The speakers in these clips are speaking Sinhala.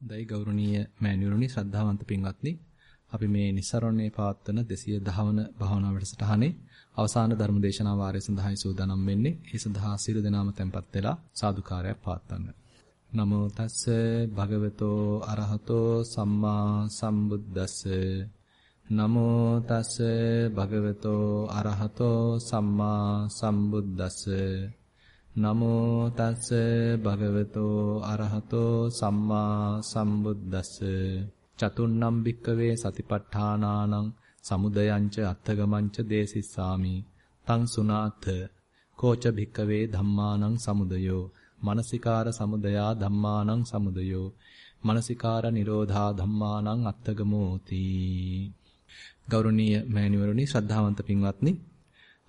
දෛ ගෞරවනීය මෑණිවරුනි ශ්‍රද්ධාවන්ත පින්වත්නි අපි මේ නිස්සරණේ පවත්වන 210 වන භාවනා වැඩසටහනේ අවසාන ධර්ම දේශනා වාරය සඳහායි සූදානම් වෙන්නේ. ඒ සඳහා සියලු දෙනාම tempත් වෙලා සාදුකාරයක් පවත්වන්න. නමෝ තස්ස භගවතෝ අරහතෝ සම්මා සම්බුද්දස්ස නමෝ තස්ස භගවතෝ අරහතෝ සම්මා සම්බුද්දස්ස නමෝ තස්ස භගවතෝ අරහතෝ සම්මා සම්බුද්දස්ස. චතුන්නම් භික්කවේ සතිපට්ඨානානං සමුදයංච අත්ථගමංච දේසිස්සාමි. තං සුනාත කෝච භික්කවේ ධම්මානං සමුදයෝ. මනසිකාර සමුදයා ධම්මානං සමුදයෝ. මනසිකාර නිරෝධා ධම්මානං අත්ථගමෝති. ගෞරවනීය මෑණිවරුනි ශ්‍රද්ධාවන්ත පින්වත්නි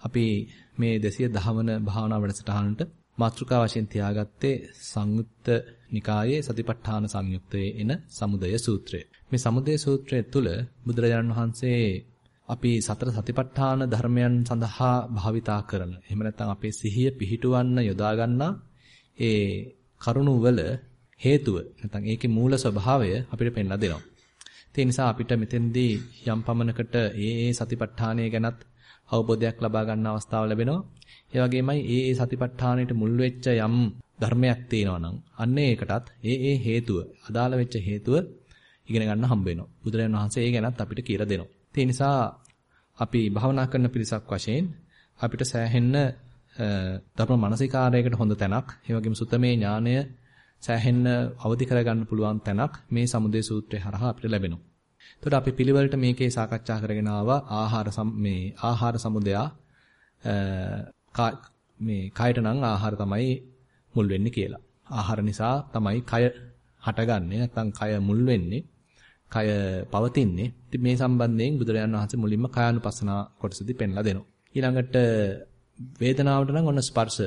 අපි මේ 210 වන භාවනා වැඩසටහනට මාතෘකා වශයෙන් තියාගත්තේ සංයුත්ත නිකායේ සතිපට්ඨාන සංයුත්තයේ එන සමුදය සූත්‍රය. මේ සමුදය සූත්‍රය තුළ බුදුරජාණන් වහන්සේ අපි සතර සතිපට්ඨාන ධර්මයන් සඳහා භාවිතා කරන එහෙම නැත්නම් අපේ සිහිය පිහිටුවන්න යොදා ගන්නා ඒ කරුණු වල හේතුව නැත්නම් ඒකේ මූල ස්වභාවය අපිට පෙන්ලා දෙනවා. ඒ නිසා අපිට මෙතෙන්දී යම් පමණකට ඒ ඒ සතිපට්ඨානය ගැනත් අවබෝධයක් ලබා ගන්න අවස්ථාව ලැබෙනවා. ඒ වගේමයි ඒ ඒ සතිපට්ඨානෙට මුල් වෙච්ච යම් ධර්මයක් තියෙනවා නම් අන්න ඒකටත් ඒ ඒ හේතුව අදාළ වෙච්ච හේතුව ඉගෙන ගන්න හම්බ වෙනවා. බුදුරජාණන් වහන්සේ ඒ ගැනත් අපිට කියලා දෙනවා. ඒ නිසා අපි භාවනා කරන පිරිසක් වශයෙන් අපිට සෑහෙන්න ධර්ම මානසිකාරයකට හොඳ තැනක්, ඒ වගේම සුතමේ ඥානය සෑහෙන්න අවදි කරගන්න පුළුවන් තැනක් මේ සමුදේ සූත්‍රය හරහා අපිට ලැබෙනවා. එතකොට අපි පිළිවෙලට මේකේ සාකච්ඡා කරගෙන ආවා ආහාර මේ ආහාර සමුදයා මේ කයට නම් ආහාර තමයි මුල් වෙන්නේ කියලා. ආහාර නිසා තමයි කය හටගන්නේ නැත්නම් කය මුල් වෙන්නේ. කය පවතින්නේ. ඉතින් මේ සම්බන්ධයෙන් බුදුරජාණන් වහන්සේ මුලින්ම කායानुපස්සනා කොටසදී පෙන්ලා දෙනවා. ඊළඟට වේදනාවට නම් ඔන්න ස්පර්ශ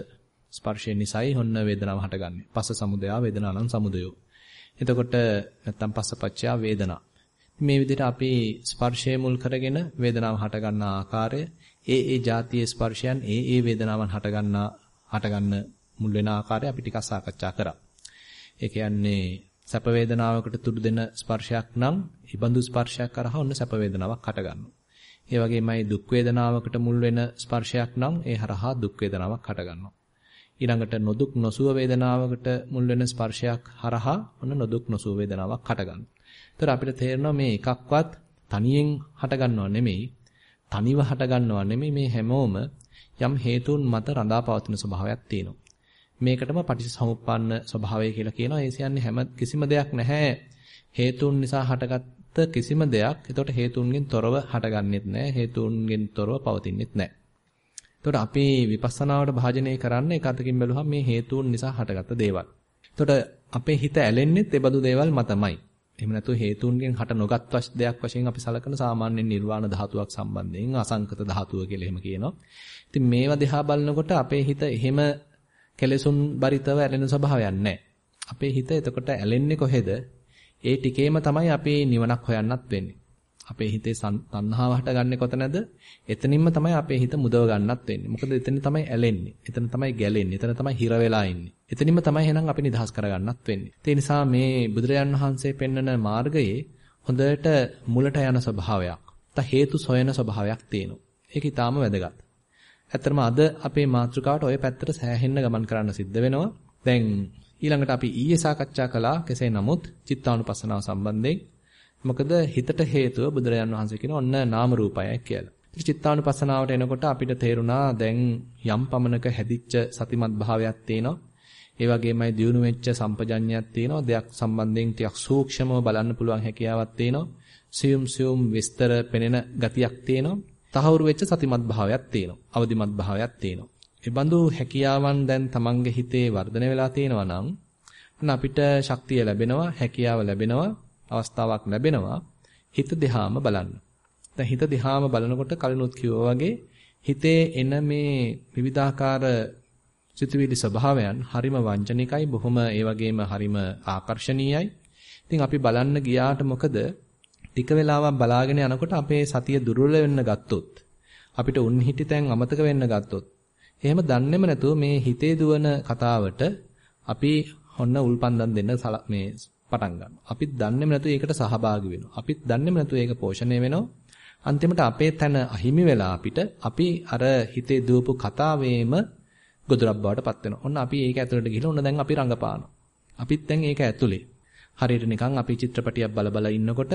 ස්පර්ශයෙන් නිසායි ඔන්න වේදනාව හටගන්නේ. පස්ස සමුදයා වේදනානම් සමුදයෝ. එතකොට නැත්තම් පස්සපච්චයා වේදනා. මේ විදිහට අපි ස්පර්ශය මුල් කරගෙන වේදනාව හටගන්න ආකාරය ඒ ඒ જાතියේ ස්පර්ශයන් ඒ ඒ වේදනාවන් හටගන්න හටගන්න මුල් වෙන ආකාරය අපි ටිකක් සාකච්ඡා කරා. ඒ කියන්නේ සැප වේදනාවකට තුඩු දෙන ස්පර්ශයක් නම් ඊබඳු ස්පර්ශයක් කරහා ඔන්න සැප වේදනාවක් හටගන්නවා. ඒ වගේමයි දුක් වේදනාවකට මුල් වෙන ස්පර්ශයක් නම් ඒ හරහා දුක් වේදනාවක් හටගන්නවා. ඊළඟට නොදුක් නොසුව වේදනාවකට මුල් වෙන ස්පර්ශයක් හරහා ඔන්න නොදුක් නොසුව වේදනාවක් හටගන්නවා. ඒතර අපිට තේරෙනවා මේ එකක්වත් තනියෙන් හටගන්නව නෙමෙයි තනිව හටගන්නව නෙමෙයි මේ හැමෝම යම් හේතුන් මත රඳා පවතින ස්වභාවයක් තියෙනවා. මේකටම පටිච්චසමුප්පන්න ස්වභාවය කියලා කියනවා. ඒ කියන්නේ හැම කිසිම දෙයක් නැහැ හේතුන් නිසා හටගත්ත කිසිම දෙයක්. එතකොට හේතුන්ගෙන් තොරව හටගන්නෙත් නැහැ. හේතුන්ගෙන් තොරව පවතින්නෙත් නැහැ. එතකොට අපි විපස්සනාවට භාජනය කරන්නේ එක අතකින් බැලුවහම මේ හේතුන් නිසා හටගත්ත දේවල්. එතකොට අපේ හිත ඇලෙන්නේත් ඒ බඳු දේවල් මතමයි. එහෙම නැතු හේතුන්ගෙන් හට නොගත් දෙයක් වශයෙන් අපි සලකන සාමාන්‍ය නිර්වාණ ධාතුවක් සම්බන්ධයෙන් අසංකත ධාතුව කියලා එහෙම කියනවා. ඉතින් මේවා දිහා බලනකොට අපේ හිත එහෙම කෙලෙසුන් බරිතව ඇලෙන ස්වභාවයක් නැහැ. අපේ හිත එතකොට ඇලෙන්නේ කොහෙද? ඒ ටිකේම තමයි අපි නිවනක් හොයන්නත් වෙන්නේ. අපේ හිතේ තණ්හාව හටගන්නේ කොතනද? එතනින්ම තමයි අපේ හිත මුදව ගන්නත් වෙන්නේ. මොකද එතන තමයි ඇලෙන්නේ. එතන තමයි ගැලෙන්නේ. එතන තමයි හිර වෙලා ඉන්නේ. එතනින්ම තමයි එහෙනම් අපි නිදහස් කරගන්නත් වෙන්නේ. ඒ නිසා මේ බුදුරජාන් වහන්සේ පෙන්වන මාර්ගයේ හොඳට මුලට යන ස්වභාවයක්, ත හේතු සොයන ස්වභාවයක් තියෙනවා. ඒක ඊටාම වැදගත්. ඇත්තටම අද අපේ මාතෘකාවට ওই පැත්තට සෑහෙන්න ගමන් කරන්න සිද්ධ වෙනවා. දැන් ඊළඟට අපි ඊයේ සාකච්ඡා කළා කෙසේ නමුත් චිත්තානුපස්සනාව සම්බන්ධයෙන් මොකද හිතට හේතුව බුදුරජාන් වහන්සේ කියන ඔන්න නාම රූපයයි කියලා. ඉතින් චිත්තානුපස්සනාවට එනකොට අපිට තේරුණා දැන් යම් පමණක හැදිච්ච සතිමත් භාවයක් තියෙනවා. ඒ වගේමයි දියුණු වෙච්ච සම්පජඤ්ඤයක් තියෙනවා. දෙයක් සම්බන්ධයෙන් ටිකක් සූක්ෂමව බලන්න පුළුවන් හැකියාවක් තියෙනවා. සියුම් සියුම් විස්තර පෙනෙන ගතියක් තියෙනවා. තහවුරු වෙච්ච සතිමත් භාවයක් තියෙනවා. අවදිමත් භාවයක් තියෙනවා. ඒ බඳු හැකියාවන් දැන් තමන්ගේ හිතේ වර්ධනය වෙලා තියෙනවා නම් අපිට ශක්තිය ලැබෙනවා, හැකියාව ලැබෙනවා. අවස්ථාවක් ලැබෙනවා හිත දිහාම බලන්න. දැන් හිත දිහාම බලනකොට කලිනුත් කිව්වා වගේ හිතේ එන මේ විවිධාකාර සිතුවිලි ස්වභාවයන් හරිම වංචනිකයි බොහොම ඒ වගේම හරිම ආකර්ශනීයයි. ඉතින් අපි බලන්න ගියාට මොකද ටික වෙලාවක් බලාගෙන යනකොට අපේ සතිය දුර්වල වෙන්න ගත්තොත් අපිට උන් හිටිතෙන් අමතක වෙන්න ගත්තොත් එහෙම දන්නේම නැතුව මේ හිතේ දුවන කතාවට අපි ඔන්න උල්පන්දම් දෙන්න මේ පටන් ගන්නවා. අපිත් දන්නේම නැතුව ඒකට සහභාගී වෙනවා. අපිත් දන්නේම නැතුව ඒක පෝෂණය වෙනවා. අන්තිමට අපේ තන අහිමි වෙලා අපිට අපි අර හිතේ දුවපු කතාවේම ගොදුරක් බවට පත් වෙනවා. ඔන්න අපි ඒක ඇතුළට ගිහලා ඔන්න දැන් අපි රඟපානවා. අපිත් දැන් ඒක ඇතුලේ. හරියට නිකන් අපි චිත්‍රපටියක් බල බල ඉන්නකොට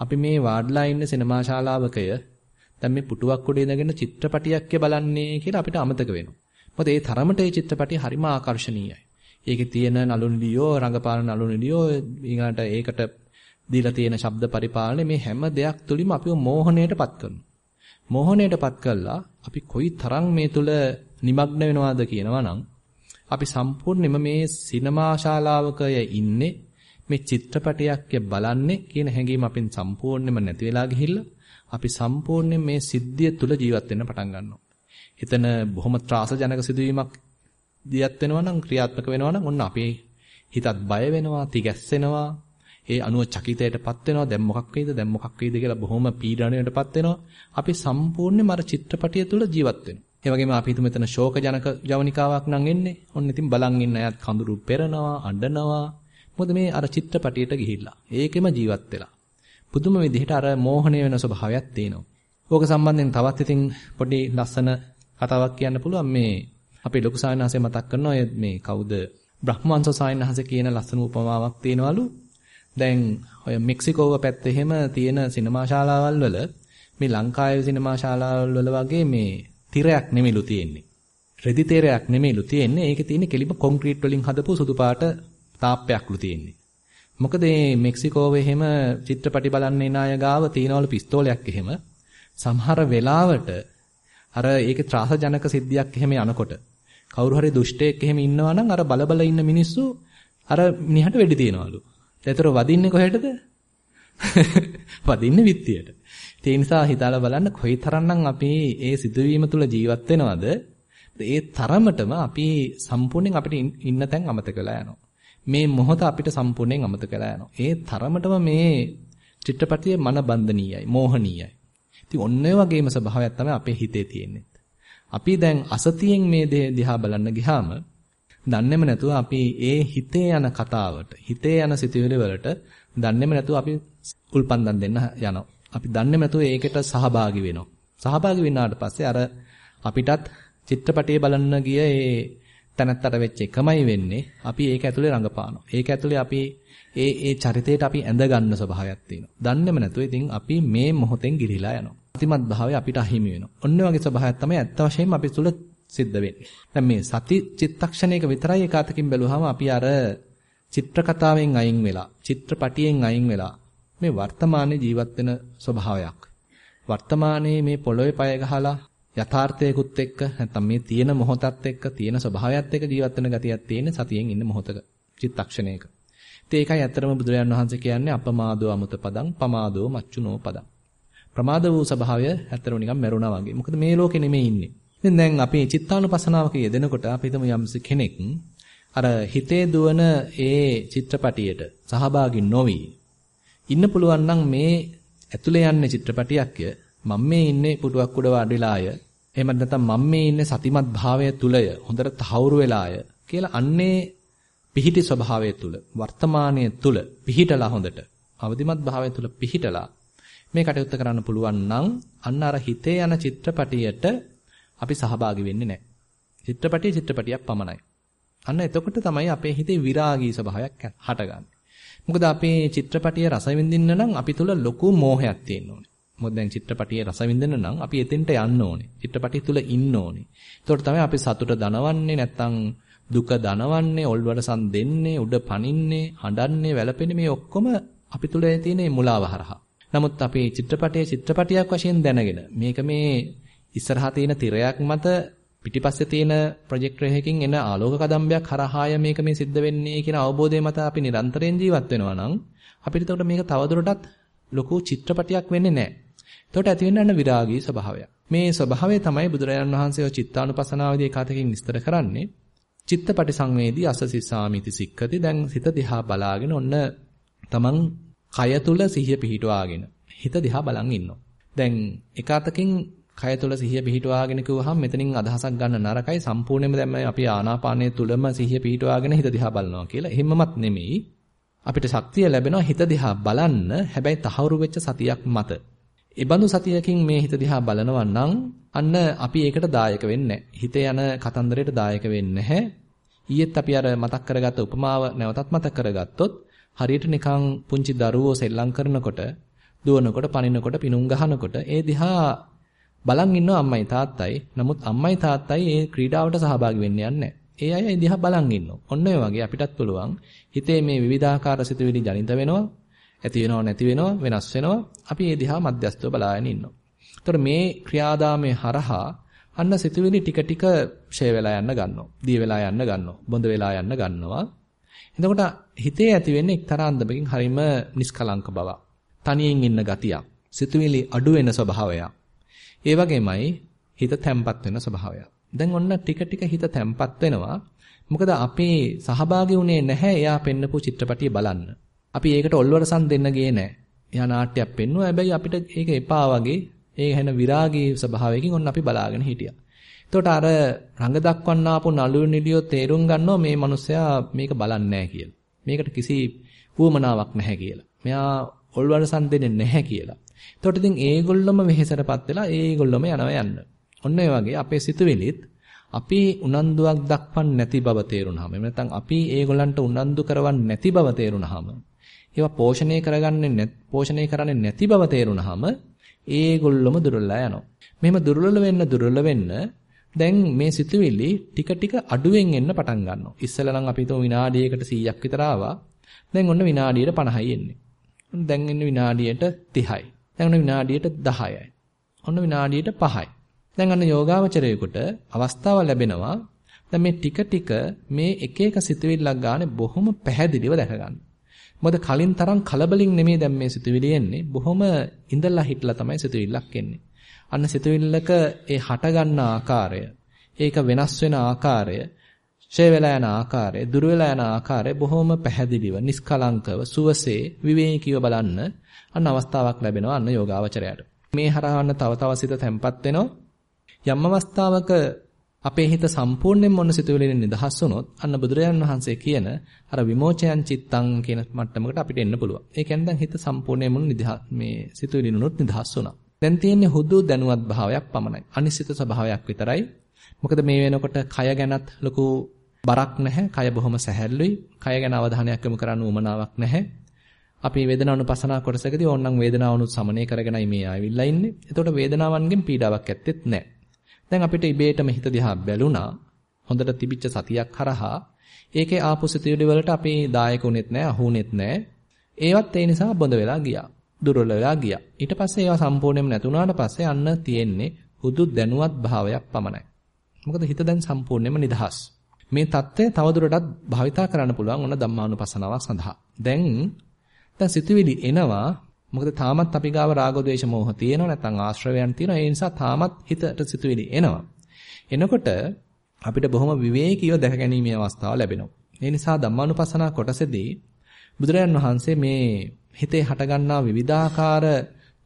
අපි මේ වාඩ්ලා ඉන්න සිනමා ශාලාවකය දැන් මේ පුටුවක් උඩ ඉඳගෙන චිත්‍රපටියක් බලන්නේ කියලා අපිට අමතක වෙනවා. මොකද ඒ තරමට ඒ චිත්‍රපටිය හරිම ආකර්ශනීයයි. ඒකේ තියෙන නළු නිළියෝ රංගපාන නළු නිළියෝ ඊළඟට ඒකට දීලා තියෙන ශබ්ද පරිපාලනය මේ හැම දෙයක් තුලින්ම අපිව මෝහණයටපත් කරනවා. මෝහණයටපත් කළා අපි කොයි තරම් මේ තුල নিমগ্ন වෙනවද කියනවා නම් අපි සම්පූර්ණයෙන්ම මේ සිනමා ශාලාවක ඉන්නේ මේ චිත්‍රපටයක් බලන්නේ කියන හැඟීම අපෙන් සම්පූර්ණයෙන්ම නැති වෙලා ගිහිල්ලා අපි සම්පූර්ණයෙන් මේ සිද්ධිය තුල ජීවත් වෙන්න පටන් ගන්නවා. එතන බොහොම ත්‍රාසජනක සිදුවීමක් දියත් වෙනවා නම් ක්‍රියාත්මක වෙනවා නම් ඔන්න අපේ හිතත් බය වෙනවා, තිගැස්සෙනවා, ඒ අනුව චකිතයටපත් වෙනවා. දැන් මොකක් වෙයිද? දැන් මොකක් වෙයිද කියලා බොහොම පීඩණයටපත් වෙනවා. අපි සම්පූර්ණයෙන්ම අර චිත්‍රපටිය තුල ජීවත් වෙනවා. ඒ වගේම අපි හිතමු මෙතන ශෝකජනක ජවනිකාවක් නම් එන්නේ. ඔන්න ඉතින් බලන් ඉන්න අයත් කඳුරු පෙරනවා, අඬනවා. මොකද මේ අර චිත්‍රපටියට ගිහිල්ලා. ඒකෙම ජීවත් වෙලා. පුදුම විදිහට අර මෝහණය වෙන ස්වභාවයක් තියෙනවා. ඕක සම්බන්ධයෙන් තවත් ඉතින් පොඩි ලස්සන කතාවක් කියන්න පුළුවන් මේ අපේ ලොකු සායනහසේ මතක් කරනවා මේ කවුද බ්‍රහ්මවංශ සායනහසේ කියන ලස්සන උපමාවක් තියෙනවලු. දැන් ඔය මෙක්සිකෝව පැත්තේ එහෙම තියෙන සිනමා ශාලාවල් වල මේ ලංකාවේ සිනමා ශාලාවල් වල වගේ මේ තිරයක් නෙමෙයිලු තියෙන්නේ. රෙදි තිරයක් නෙමෙයිලු තියෙන්නේ. ඒකේ තියෙන්නේ කෙලිම කොන්ක්‍රීට් වලින් හදපු සුදු පාට තාප්පයක්ලු තියෙන්නේ. මොකද මේ මෙක්සිකෝවේ එහෙම චිත්‍රපටි බලන්න එන අය ගාව තියනවලු පිස්තෝලයක් එහෙම සමහර වෙලාවට අර ඒකේ ත්‍රාසජනක සිද්ධියක් එහෙම යනකොට කවුරු හරි දුෂ්ටයෙක් එහෙම ඉන්නවා නම් අර බලබල ඉන්න මිනිස්සු අර මිනිහට වෙඩි තියනවලු. ඒතර වදින්නේ කොහෙටද? වදින්නේ විත්තියට. ඒ නිසා හිතාලා බලන්න කොයිතරම්නම් අපි ඒ සිදුවීම තුළ ජීවත් වෙනවද? ඒ තරමටම අපි සම්පූර්ණයෙන් අපිට ඉන්න තැන් අමතක වෙලා යනවා. මේ මොහොත අපිට සම්පූර්ණයෙන් අමතක වෙලා යනවා. ඒ තරමටම මේ චිත්‍රපටියේ මන බන්ධනීයයි, මෝහනීයයි. ඉතින් ඔන්න ඔය වගේම ස්වභාවයක් තමයි අපේ හිතේ තියෙන්නේ. අපි දැන් අසතියෙන් මේ දේ දිහා බලන්න ගියාම දන්නේම නැතුව අපි ඒ හිතේ යන කතාවට, හිතේ යන සිතුවිලි වලට දන්නේම නැතුව අපි උල්පන්දම් දෙන්න යනවා. අපි දන්නේම නැතුව ඒකට සහභාගී වෙනවා. සහභාගී වෙනාට පස්සේ අර අපිටත් චිත්‍රපටිය බලන්න ගිය ඒ තැනත්තට වෙච්ච එකමයි වෙන්නේ. අපි ඒක ඇතුලේ රඟපානවා. ඒක ඇතුලේ අපි ඒ ඒ චරිතයට අපි ඇඳ ගන්න ස්වභාවයක් තියෙනවා. දන්නේම නැතුව ඉතින් අපි මේ මොහොතෙන් ගිලිලා යනවා. අතිමත් භාවය අපිට අහිමි වෙනවා. ඔන්න වගේ ස්වභාවයක් තමයි ඇත්ත වශයෙන්ම අපි තුල සිද්ධ වෙන්නේ. දැන් මේ සති චිත්තක්ෂණයක විතරයි ඒකාතකින් බැලුවාම අපි අර චිත්‍ර කතාවෙන් අයින් වෙලා, චිත්‍රපටියෙන් අයින් වෙලා මේ වර්තමානයේ ජීවත් වෙන ස්වභාවයක්. වර්තමානයේ මේ පොළොවේ පය ගහලා යථාර්ථයකුත් එක්ක නැත්නම් මේ තියෙන මොහොතත් එක්ක තියෙන ස්වභාවයත් එක්ක ජීවත් වෙන ගතියක් තියෙන සතියෙන් ඉන්න මොහොතක චිත්තක්ෂණයක. ඉතින් ඒකයි ඇත්තටම බුදුරජාණන් වහන්සේ කියන්නේ අපමාදෝ අමුත පදං පමාදෝ මච්චුනෝ පදං. ප්‍රමාද වූ ස්වභාවය ඇත්තටම නිකන් මැරුණා වගේ. මොකද මේ ලෝකේ නෙමෙයි ඉන්නේ. ඉතින් දැන් අපි චිත්තානුපසනාවක යෙදෙනකොට අපි හිතමු යම්ස කෙනෙක් අර හිතේ දුවන ඒ චිත්‍රපටියට සහභාගී නොවි ඉන්න පුළුවන් නම් මේ ඇතුලේ යන්නේ චිත්‍රපටියක්ය මම මේ ඉන්නේ පුටුවක් උඩ වාඩිලාය එහෙම නැත්නම් මම මේ ඉන්නේ සතිමත් භාවය තුලය හොඳට තහවුරු වෙලාය කියලා අන්නේ පිහිටි ස්වභාවය තුල වර්තමානයේ තුල පිහිටලා හොඳට අවදිමත් භාවය තුල පිහිටලා මේ කටයුත්ත කරන්න පුළුවන් නම් අන්න අර හිතේ යන චිත්‍රපටියට අපි සහභාගී වෙන්නේ නැහැ. චිත්‍රපටිය චිත්‍රපටියක් පමණයි. අන්න එතකොට තමයි අපේ හිතේ විරාගී ස්වභාවයක් හටගන්නේ. මොකද අපේ චිත්‍රපටිය රස විඳින්න නම් අපි තුල ලොකු මෝහයක් තියෙන්න ඕනේ. මොකද දැන් චිත්‍රපටියේ රස විඳින්න නම් අපි එතෙන්ට යන්න ඕනේ. චිත්‍රපටිය තුල ඉන්න ඕනේ. ඒතකොට තමයි අපි සතුට දනවන්නේ නැත්තම් දුක දනවන්නේ, ඔල්වරසන් දෙන්නේ, උඩ පනින්නේ, හඬන්නේ, වැළපෙන්නේ මේ ඔක්කොම අපි තුල තියෙන මුලාව හරහා. නමුත් අපි චිත්‍රපටයේ චිත්‍රපටියක් වශයෙන් දැනගෙන මේක මේ ඉස්සරහා තියෙන තිරයක් මත පිටිපස්සේ තියෙන ප්‍රොජෙක්ටර් එකකින් එන ආලෝක කදම්බයක් හරහාය මේක මේ සිද්ධ වෙන්නේ කියන අවබෝධය මත අපි නිරන්තරයෙන් ජීවත් වෙනවා නම් අපිට එතකොට මේක තවදුරටත් ලොකු චිත්‍රපටියක් වෙන්නේ නැහැ. එතකොට ඇති වෙන්න විරාගී ස්වභාවය. මේ ස්වභාවය තමයි බුදුරජාණන් වහන්සේ ඔය චිත්තානුපසනාවේදී කාතකින් විස්තර කරන්නේ. චිත්තපටි සංවේදී අසසිසාමිති සික්කති. දැන් සිත දිහා බලාගෙන ඔන්න තමන් කය තුල සිහිය පිහිටුවාගෙන හිත දිහා බලන් ඉන්නවා. දැන් එකාතකින් කය තුල සිහිය පිහිටුවාගෙන කිව්වහම මෙතනින් අදහසක් ගන්න නරකයි සම්පූර්ණයෙන්ම දැන් අපි ආනාපානයේ තුලම සිහිය පිහිටුවාගෙන හිත දිහා බලනවා කියලා. එහෙමමත් නෙමෙයි. අපිට ශක්තිය ලැබෙනවා හිත දිහා බලන්න හැබැයි තහවුරු වෙච්ච සතියක් මත. ඒ බඳු සතියකින් මේ හිත දිහා බලනවා නම් අන්න අපි ඒකට දායක වෙන්නේ හිතේ යන කතන්දරයට දායක වෙන්නේ නැහැ. ඊයේත් අපි අර මතක් කරගත්ත උපමාව නැවතත් මතක් කරගත්තොත් හරියට නිකන් පුංචි දරුවෝ සෙල්ලම් කරනකොට දුවනකොට පනිනකොට පිනුම් ගහනකොට ඒ දිහා බලන් ඉන්නවා අම්මයි තාත්තයි. නමුත් අම්මයි තාත්තයි ඒ ක්‍රීඩාවට සහභාගී වෙන්න යන්නේ ඒ අය ඒ දිහා බලන් ඉන්නවා. ඔන්න ඔය වගේ අපිටත් පුළුවන් හිතේ මේ විවිධාකාර සිතුවිලි ජනිත වෙනවා, ඇති වෙනව නැති වෙනව, වෙනස් වෙනවා. අපි ඒ දිහා මධ්‍යස්තව බලාගෙන ඉන්නවා. ඒතර මේ ක්‍රියාදාමයේ හරහා අන්න සිතුවිලි ටික ටික ෂේ වෙලා යන්න ගන්නවා. දිය වෙලා යන්න ගන්නවා. බොඳ වෙලා යන්න ගන්නවා. එතකොට හිතේ ඇති වෙන්නේ එක්තරා අන්දමකින් හරීම නිස්කලංක බවක්. තනියෙන් ඉන්න ගතියක්. සිතුවිලි අඩු වෙන ස්වභාවයක්. ඒ වගේමයි හිත තැම්පත් වෙන ස්වභාවයක්. දැන් ඔන්න ටික ටික හිත තැම්පත් වෙනවා. මොකද අපේ සහභාගී වුණේ නැහැ එයා පෙන්නපු චිත්‍රපටිය බලන්න. අපි ඒකට ඔල්වරසන් දෙන්න ගියේ නැහැ. එයා නාට්‍යයක් පෙන්නුවා. හැබැයි අපිට ඒක එපා වගේ ඒ හැන විරාගී ස්වභාවයකින් ඔන්න අපි බලාගෙන හිටියා. එතකොට අර රඟ දක්වන්න ආපු නළුව නිලියෝ තේරුම් ගන්නවා මේ මිනිස්සයා මේක බලන්නේ නැහැ කියලා. මේකට කිසි වුවමනාවක් නැහැ කියලා. මෙයා ඔල්වරසන් දෙන්නේ නැහැ කියලා. එතකොට ඉතින් ඒගොල්ලොම වෙහෙසටපත් වෙලා ඒගොල්ලොම යනවා යන්න. ඔන්න ඒ වගේ අපේ සිතුවිලිත් අපි උනන්දුවක් දක්වන්නේ නැති බව තේරුණාම එහෙම නැත්නම් අපි ඒගොල්ලන්ට උනන්දු කරවන්නේ නැති බව තේරුණාම ඒවා පෝෂණය කරගන්නේ නැත් පෝෂණය කරන්නේ නැති බව තේරුණාම ඒගොල්ලොම දුර්වලලා යනවා. මෙහෙම දුර්වල වෙන්න දුර්වල වෙන්න දැන් මේ සිතුවිලි ටික ටික අඩුවෙන් එන්න පටන් ගන්නවා. ඉස්සෙල්ලා නම් අපි හිතුව විනාඩියකට 100ක් විතර ආවා. දැන් ඔන්න විනාඩියට 50යි එන්නේ. දැන් එන්නේ විනාඩියට 30යි. දැන් ඔන්න විනාඩියට 10යි. ඔන්න විනාඩියට 5යි. දැන් අන්න යෝගාවචරයේකට අවස්ථාව ලැබෙනවා දැන් මේ ටික ටික මේ එක එක සිතුවිල්ලක් ගන්න බොහොම පැහැදිලිව දැක ගන්න. මොකද කලින් තරම් කලබලින් නෙමෙයි දැන් මේ සිතුවිලි එන්නේ. බොහොම ඉඳලා හිටලා තමයි සිතුවිල්ලක් එන්නේ. අන්න සිතුවිල්ලක ඒ හට ගන්න ආකාරය, ඒක වෙනස් වෙන ආකාරය, ඡේ වෙලා යන ආකාරය, දුර වෙලා යන ආකාරය බොහොම පැහැදිලිව, නිස්කලංකව, සුවසේ, විවේකීව බලන්න අන්න අවස්ථාවක් ලැබෙනවා අන්න යෝගාවචරයට. මේ හරහාන්න තව තව සිත තැම්පත් වෙනවා. යම් අවස්ථාවක අපේ හිත සම්පූර්ණයෙන් මොන සිතුවිලිෙන් නිදහස් වුණොත් අන්න බුදුරජාන් වහන්සේ කියන අර විමෝචයන් චිත්තං කියන මට්ටමකට අපිට එන්න පුළුවන්. ඒ කියන්නේ දැන් හිත සම්පූර්ණයෙන්ම නිදහස් මේ සිතුවිලිනුත් නිදහස් වුණා. දැන් තියෙන්නේ හුදු දැනුවත් භාවයක් පමණයි. අනිසිත ස්වභාවයක් විතරයි. මොකද මේ වෙනකොට කය ගැනත් ලොකු බරක් නැහැ. කය බොහොම සැහැල්ලුයි. කය ගැන අවධානයක් යොමු කරන්න උවමනාවක් නැහැ. අපි වේදනානුපසනා කොටසකදී ඕනනම් වේදනාවනුත් සමනය කරගෙනයි මේ ආවිල්ලා ඉන්නේ. එතකොට වේදනාවන්ගෙන් පීඩාවක් ඇත්තෙත් නැහැ. දැන් අපිට ඉබේටම හිත දිහා බැලුණා. හොඳට තිබිච්ච සතියක් කරහා ඒකේ ආපු සිතුවිලි වලට අපි දායක උනේත් නැහැ, අහුනේත් නැහැ. ඒවත් ඒ නිසා බොඳ වෙලා ගියා. දුර්වල වෙලා ගියා. ඊට පස්සේ ඒවා සම්පූර්ණයෙන්ම නැතුණාට පස්සේ අන්න තියෙන්නේ හුදු දැනුවත් භාවයක් පමණයි. මොකද හිත දැන් සම්පූර්ණයෙන්ම නිදහස්. මේ தත්ත්වය තවදුරටත් භාවිතා කරන්න පුළුවන් ඕන ධම්මානුපස්සනාව සඳහා. දැන් දැන් සිතුවිලි එනවා. මොකද තාමත් අපි ගාව රාග ద్వේෂ මෝහ තියෙනවා නැත්නම් ආශ්‍රවයන් තියෙනවා. ඒ නිසා තාමත් හිතට සිතුවිලි එනවා. එනකොට අපිට බොහොම විවේකීව දැකගැනීමේ අවස්ථාව ලැබෙනවා. ඒ නිසා ධම්මානුපස්සනා කොටසේදී බුදුරජාන් වහන්සේ මේ හිතේ හටගන්නා විවිධාකාර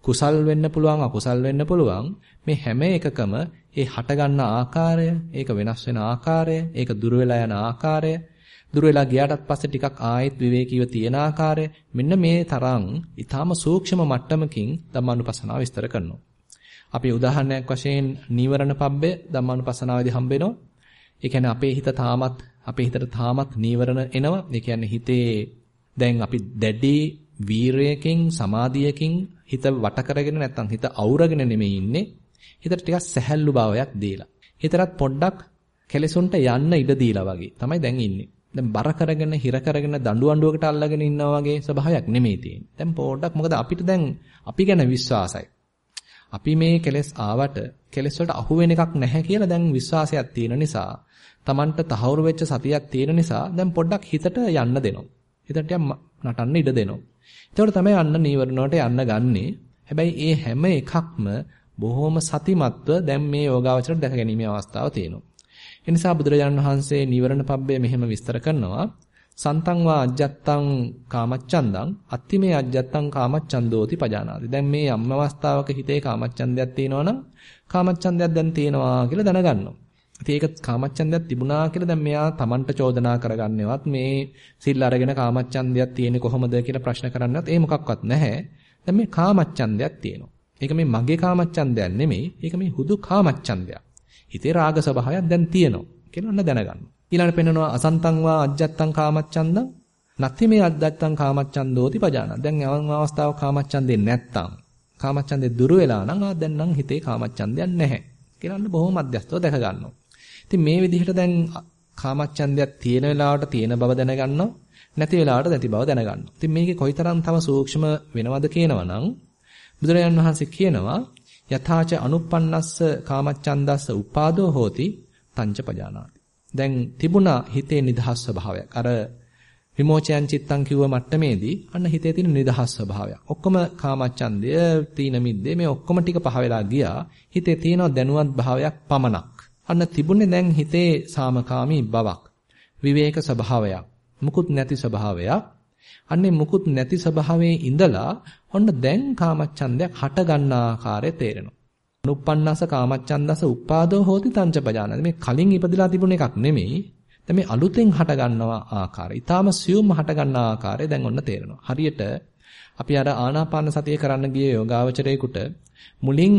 කුසල් වෙන්න පුළුවන් අකුසල් වෙන්න පුළුවන් මේ හැම එකකම ඒ හටගන්නා ආකාරය ඒක වෙනස් වෙන ආකාරය ඒක දුර වෙලා යන ආකාරය දුර වෙලා ගියාටත් පස්සේ ටිකක් ආයෙත් විවේකීව තියෙන ආකාරය මෙන්න මේ තරම් ඊටාම සූක්ෂම මට්ටමකින් ධම්මානුපස්සනාව විස්තර කරනවා. අපි උදාහරණයක් වශයෙන් නීවරණ පබ්බය ධම්මානුපස්සනාවේදී හම්බ වෙනවා. ඒ කියන්නේ අපේ හිත තාමත් අපේ හිතට තාමත් නීවරණ එනවා. ඒ කියන්නේ හිතේ දැන් අපි දැඩි වීරයකින් සමාධියකින් හිත වට කරගෙන නැත්නම් හිත අවුරගෙන නෙමෙයි ඉන්නේ. හිතට ටිකක් සැහැල්ලු භාවයක් දීලා. හිතට පොඩ්ඩක් කෙලෙසුන්ට යන්න ඉඩ දීලා වගේ තමයි දැන් ඉන්නේ. දැන් බර කරගෙන හිර කරගෙන දඬු අඬුවකට අල්ලගෙන ඉන්නා වගේ ස්වභාවයක් නෙමෙයි තියෙන්නේ. දැන් පොඩ්ඩක් මොකද අපිට දැන් අපි ගැන විශ්වාසයි. අපි මේ කෙලෙස් ආවට කෙලෙස් වලට අහු වෙන එකක් නැහැ කියලා දැන් විශ්වාසයක් තියෙන නිසා Tamanට තහවුරු වෙච්ච සතියක් තියෙන නිසා දැන් පොඩ්ඩක් හිතට යන්න දෙනවා. හිතට නටන්න ඉඩ දෙනවා. ඒතකොට තමයි අන්න නීවරණ වලට යන්න ගන්නේ. හැබැයි ඒ හැම එකක්ම බොහොම සතිමත්ව දැන් මේ යෝගාවචරයට දැක ගැනීමේ අවස්ථාව තියෙනවා. ඒ නිසා බුදුරජාණන් වහන්සේ නීවරණ පබ්බේ මෙහෙම විස්තර කරනවා. සන්තං වා අජ්ජත්තං කාමච්ඡන්දං අත්තිමේ අජ්ජත්තං කාමච්ඡන්දෝති පජානාති. දැන් මේ යම් අවස්ථාවක හිතේ කාමච්ඡන්දයක් තියෙනවා නම් කාමච්ඡන්දයක් දැන් තියෙනවා කියලා දැනගන්නවා. ඉතින් ඒක කාමච්ඡන්දයක් තිබුණා කියලා දැන් මෙයා Tamanට චෝදනා කරගන්නේවත් මේ සිල් අරගෙන කාමච්ඡන්දයක් තියෙන්නේ කොහොමද කියලා ප්‍රශ්න කරන්නත් ඒ මොකක්වත් නැහැ. දැන් මේ කාමච්ඡන්දයක් තියෙනවා. ඒක මේ මගේ කාමච්ඡන්දයක් නෙමෙයි. ඒක මේ හුදු කාමච්ඡන්දයක්. හිතේ රාග ස්වභාවයක් දැන් තියෙනවා කියලා ඔන්න දැනගන්න. ඊළඟට පෙන්නනවා අසන්තං වා අජ්ජත්තං කාමච්ඡන්දං නැති මේ අජ්ජත්තං කාමච්ඡන්දෝති පජාන. දැන් යම් අවස්ථාවක කාමච්ඡන්දේ නැත්තම් කාමච්ඡන්දේ දුර වෙලා නම් ආ දැන් නම් හිතේ කාමච්ඡන්දයක් නැහැ. කියලා ඔන්න බොහොම මධ්‍යස්තව දැක ගන්නවා. ඉතින් මේ විදිහට දැන් කාමච්ඡන්දයක් තියෙන වෙලාවට තියෙන බව දැනගන්නවා. නැති වෙලාවට නැති බව දැනගන්නවා. ඉතින් මේකේ කොයිතරම් තව සූක්ෂම වෙනවද කියනවනම් බුදුරජාන් වහන්සේ කියනවා යථාච අනුප්පන්නස්ස කාමච්ඡන්දස්ස උපාදෝ හෝති තංච පජානාති. දැන් තිබුණා හිතේ නිදහස් ස්වභාවයක්. අර විමෝචයන් චිත්තං කිව්ව මට්ටමේදී අන්න හිතේ තියෙන නිදහස් ස්වභාවයක්. ඔක්කොම කාමච්ඡන්දය, තීන මිද්දේ මේ ඔක්කොම ටික පහ වෙලා ගියා. හිතේ තියෙන දැනුවත් භාවයක් පමණක්. අන්න තිබුණේ දැන් හිතේ සාමකාමී බවක්. විවේක ස්වභාවයක්. මුකුත් නැති ස්වභාවයක්. අන්නේ මුකුත් නැති ස්වභාවයේ ඉඳලා ඔන්න දැන් කාමච්ඡන්දයක් හට ගන්නා ආකාරය තේරෙනවා. අනුප්පන්නස කාමච්ඡන්දස උපාදෝ හෝති තංච පජානති. මේ කලින් ඉපදලා තිබුණ එකක් නෙමෙයි. දැන් මේ අලුතෙන් හට ගන්නවා ආකාරය. ඊටාම සියුම් හට ගන්නා ආකාරය දැන් ඔන්න තේරෙනවා. හරියට අපි අර ආනාපාන සතිය කරන්න ගිය යෝගාවචරයේකට මුලින්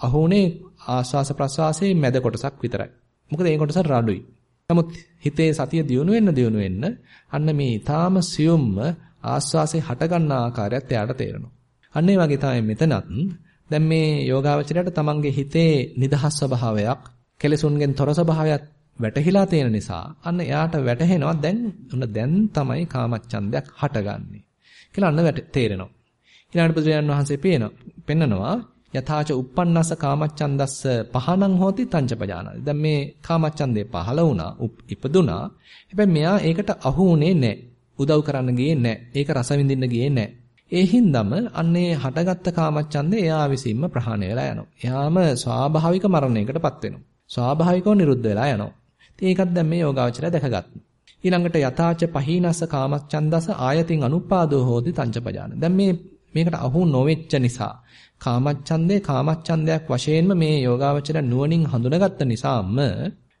අහුනේ ආස්වාස ප්‍රස්වාසයේ මැද කොටසක් විතරයි. මොකද ඒ කොටස රඩුයි. නමුත් හිතේ සතිය දියුණු වෙන්න දියුණු වෙන්න අන්න මේ ඊටාම සියුම්ම ආස්වාසේ හට ගන්නා ආකාරයත් එයාට තේරෙනවා. අන්න ඒ වගේ තමයි මෙතනත් දැන් මේ යෝගාවචරයට තමන්ගේ හිතේ නිදහස් ස්වභාවයක්, කෙලෙසුන්ගෙන් තොර ස්වභාවයක් වැටහිලා තියෙන නිසා අන්න එයාට වැටහෙනවා දැන් උන දැන් තමයි කාමච්ඡන්දයක් හටගන්නේ කියලා අන්න තේරෙනවා. ඊළඟට බුදුරජාන් වහන්සේ පේනවා පෙන්නනවා යථාච uppannasa කාමච්ඡන්දස්ස පහනං හෝති තංච පජානාති. දැන් මේ කාමච්ඡන්දේ පහළ වුණා, ඉපදුනා. හැබැයි මෙයා ඒකට අහු වුණේ නැහැ. උදව් කරන්න ගියේ නැහැ. ඒක රස විඳින්න ගියේ නැහැ. ඒ හින්දම අන්නේ හටගත්ත කාමච්ඡන්දේ එයා විසින්ම ප්‍රහාණය වෙලා යනවා. එයාම ස්වාභාවික මරණයකටපත් වෙනවා. ස්වාභාවිකව නිරුද්ධ වෙලා යනවා. ඉතින් ඒකත් දැන් මේ යෝගාවචරය දැකගත්තා. ඊළඟට යථාච පහීනස කාමච්ඡන්දස ආයතින් අනුපාදෝ හෝති තංච පජාන. දැන් මේ මේකට අහු නොවෙච්ච නිසා කාමච්ඡන්දේ කාමච්ඡන්දයක් වශයෙන්ම මේ යෝගාවචර නුවණින් හඳුනගත්ත නිසාම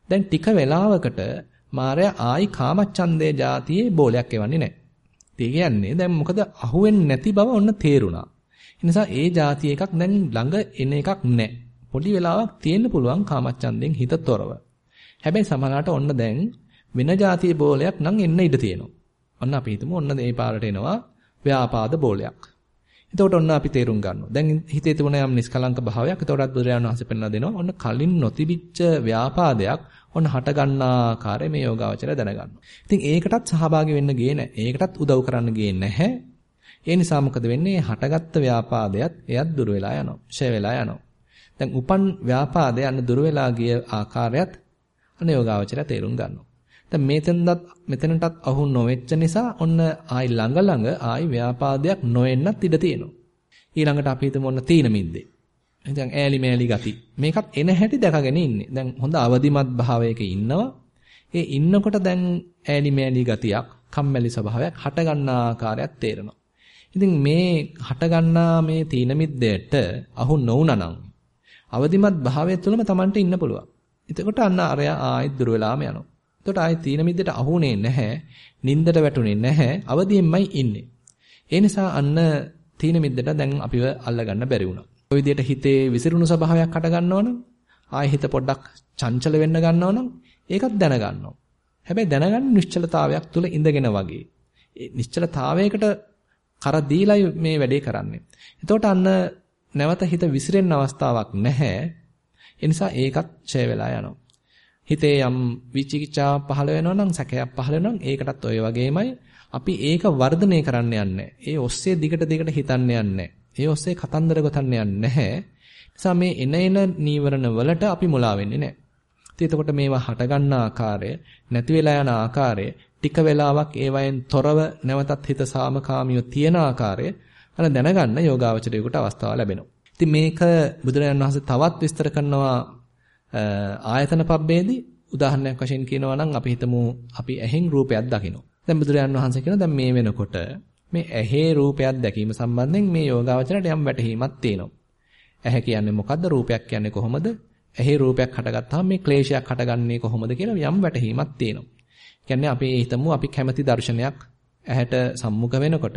දැන් ටික වෙලාවකට මාරය ආයි කාමච්ඡන්දේ જાතියේ බෝලයක් එවන්නේ නැහැ. ඒ කියන්නේ දැන් මොකද අහුවෙන්නේ නැති බව ඔන්න තේරුණා. ඒ නිසා ඒ જાතිය එකක් දැන් ළඟ එන එකක් නැහැ. පොඩි වෙලාවක් තියෙන්න පුළුවන් කාමච්ඡන්දෙන් හිත තොරව. හැබැයි සමහරවිට ඔන්න දැන් වෙන જાතියේ බෝලයක් නම් එන්න ඉඩ තියෙනවා. ඔන්න අපි හිතමු ඔන්න මේ පාරට එනවා ව්‍යාපාද බෝලයක්. එතකොට ඔන්න අපි තේරුම් ගන්නවා. දැන් හිතේ තිබුණ යම් නිස්කලංක භාවයක් එතකොටත් බුදුරජාණන් වහන්සේ පෙන්ලා දෙනවා. ඔන්න කලින් නොතිබිච්ච ව්‍යාපාදයක් ඔන්න හට ගන්නා ආකාරය මේ යෝගාවචරය දැනගන්නවා. ඉතින් ඒකටත් සහභාගී වෙන්න ගියේ නැහැ. ඒකටත් උදව් කරන්න ගියේ නැහැ. ඒ නිසා මොකද වෙන්නේ? හටගත්ත ව්‍යාපාදයක් එයත් දුර වෙලා යනවා. ෂය වෙලා යනවා. දැන් උපන් ව්‍යාපාදය අන්න දුර වෙලා ගිය ආකාරයත් අන්න යෝගාවචරය තේරුම් ගන්නවා. දැන් මෙතෙන්දත් මෙතනටත් අහු නොවෙච්ච නිසා ඔන්න ආයි ළඟ ළඟ ආයි ව්‍යාපාදයක් නොෙන්නත් ඉඩ තියෙනවා. ඊළඟට අපි හිතමු ඔන්න තීන මිද්දේ. දැන් ඈලි මෑලි ගති. මේකත් එන හැටි දැකගෙන ඉන්නේ. දැන් හොඳ අවදිමත් භාවයක ඉන්නවා. ඒ ඉන්නකොට දැන් ඈලි මෑලි ගතියක්, කම්මැලි ස්වභාවයක් හට ගන්නා ආකාරයක් තේරෙනවා. ඉතින් මේ හට ගන්නා මේ තීන මිද්දයට අහු නොවුනනම් අවදිමත් භාවය තුළම Tamanට ඉන්න පුළුවන්. එතකොට අන්න අරයා ආයෙත් දුර වෙලාම යනවා. එතකොට ආයේ තීන මිද්දට අහුනේ නැහැ. නින්දට වැටුනේ නැහැ. අවදියෙන්මයි ඉන්නේ. ඒ නිසා අන්න තීන මිද්දට දැන් අපිව අල්ලගන්න බැරි වුණා. ඔය විදිහට හිතේ විසිරුණු ස්වභාවයක් හට ගන්නවනම් ආයෙ හිත පොඩ්ඩක් චංචල වෙන්න ගන්නවනම් ඒකත් දැනගන්නවා. හැබැයි දැනගන්න නිශ්චලතාවයක් තුල ඉඳගෙන වගේ. ඒ නිශ්චලතාවයකට කර දීලා මේ වැඩේ කරන්නේ. එතකොට අන්න නැවත හිත විසිරෙන්න අවස්ථාවක් නැහැ. ඒ නිසා ඒකත් ඡය වෙලා යනවා. හිතේ යම් විචිකිච්ඡා පහළ වෙනවා නම් සැකයක් පහළ වෙනවා නම් ඒකටත් ඔය වගේමයි අපි ඒක වර්ධනය කරන්න යන්නේ. ඒ ඔස්සේ දිගට දිගට හිතන්න යන්නේ. ඒ ඔස්සේ කතන්දර ගොතන්න යන්නේ නැහැ. නිසා මේ එන එන නීවරණ වලට අපි මුලා වෙන්නේ නැහැ. ඉතින් එතකොට මේවා හට ගන්න ආකාරය, නැති වෙලා යන ආකාරය, ටික වෙලාවක් ඒවයෙන් තොරව නැවතත් හිත සාමකාමියව තියෙන ආකාරය අර දැනගන්න යෝගාවචරයකට අවස්ථාව ලැබෙනවා. ඉතින් මේක බුදුරජාණන් වහන්සේ තවත් විස්තර කරනවා ආයතන පබ්බේදී උදාහරණයක් වශයෙන් කියනවා නම් අපි හිතමු අපි ඇහෙන් රූපයක් දකිනවා. දැන් බුදුරජාන් වහන්සේ කියනවා දැන් මේ වෙනකොට මේ ඇහි රූපයක් දැකීම සම්බන්ධයෙන් මේ යෝගාවචරයට යම් වැටහීමක් තියෙනවා. ඇහැ කියන්නේ මොකද්ද? රූපයක් කියන්නේ කොහොමද? ඇහි රූපයක් හටගත්තාම මේ ක්ලේශයක් හටගන්නේ කොහොමද කියලා යම් වැටහීමක් තියෙනවා. කියන්නේ අපි හිතමු අපි කැමති දර්ශනයක් ඇහැට සම්මුඛ වෙනකොට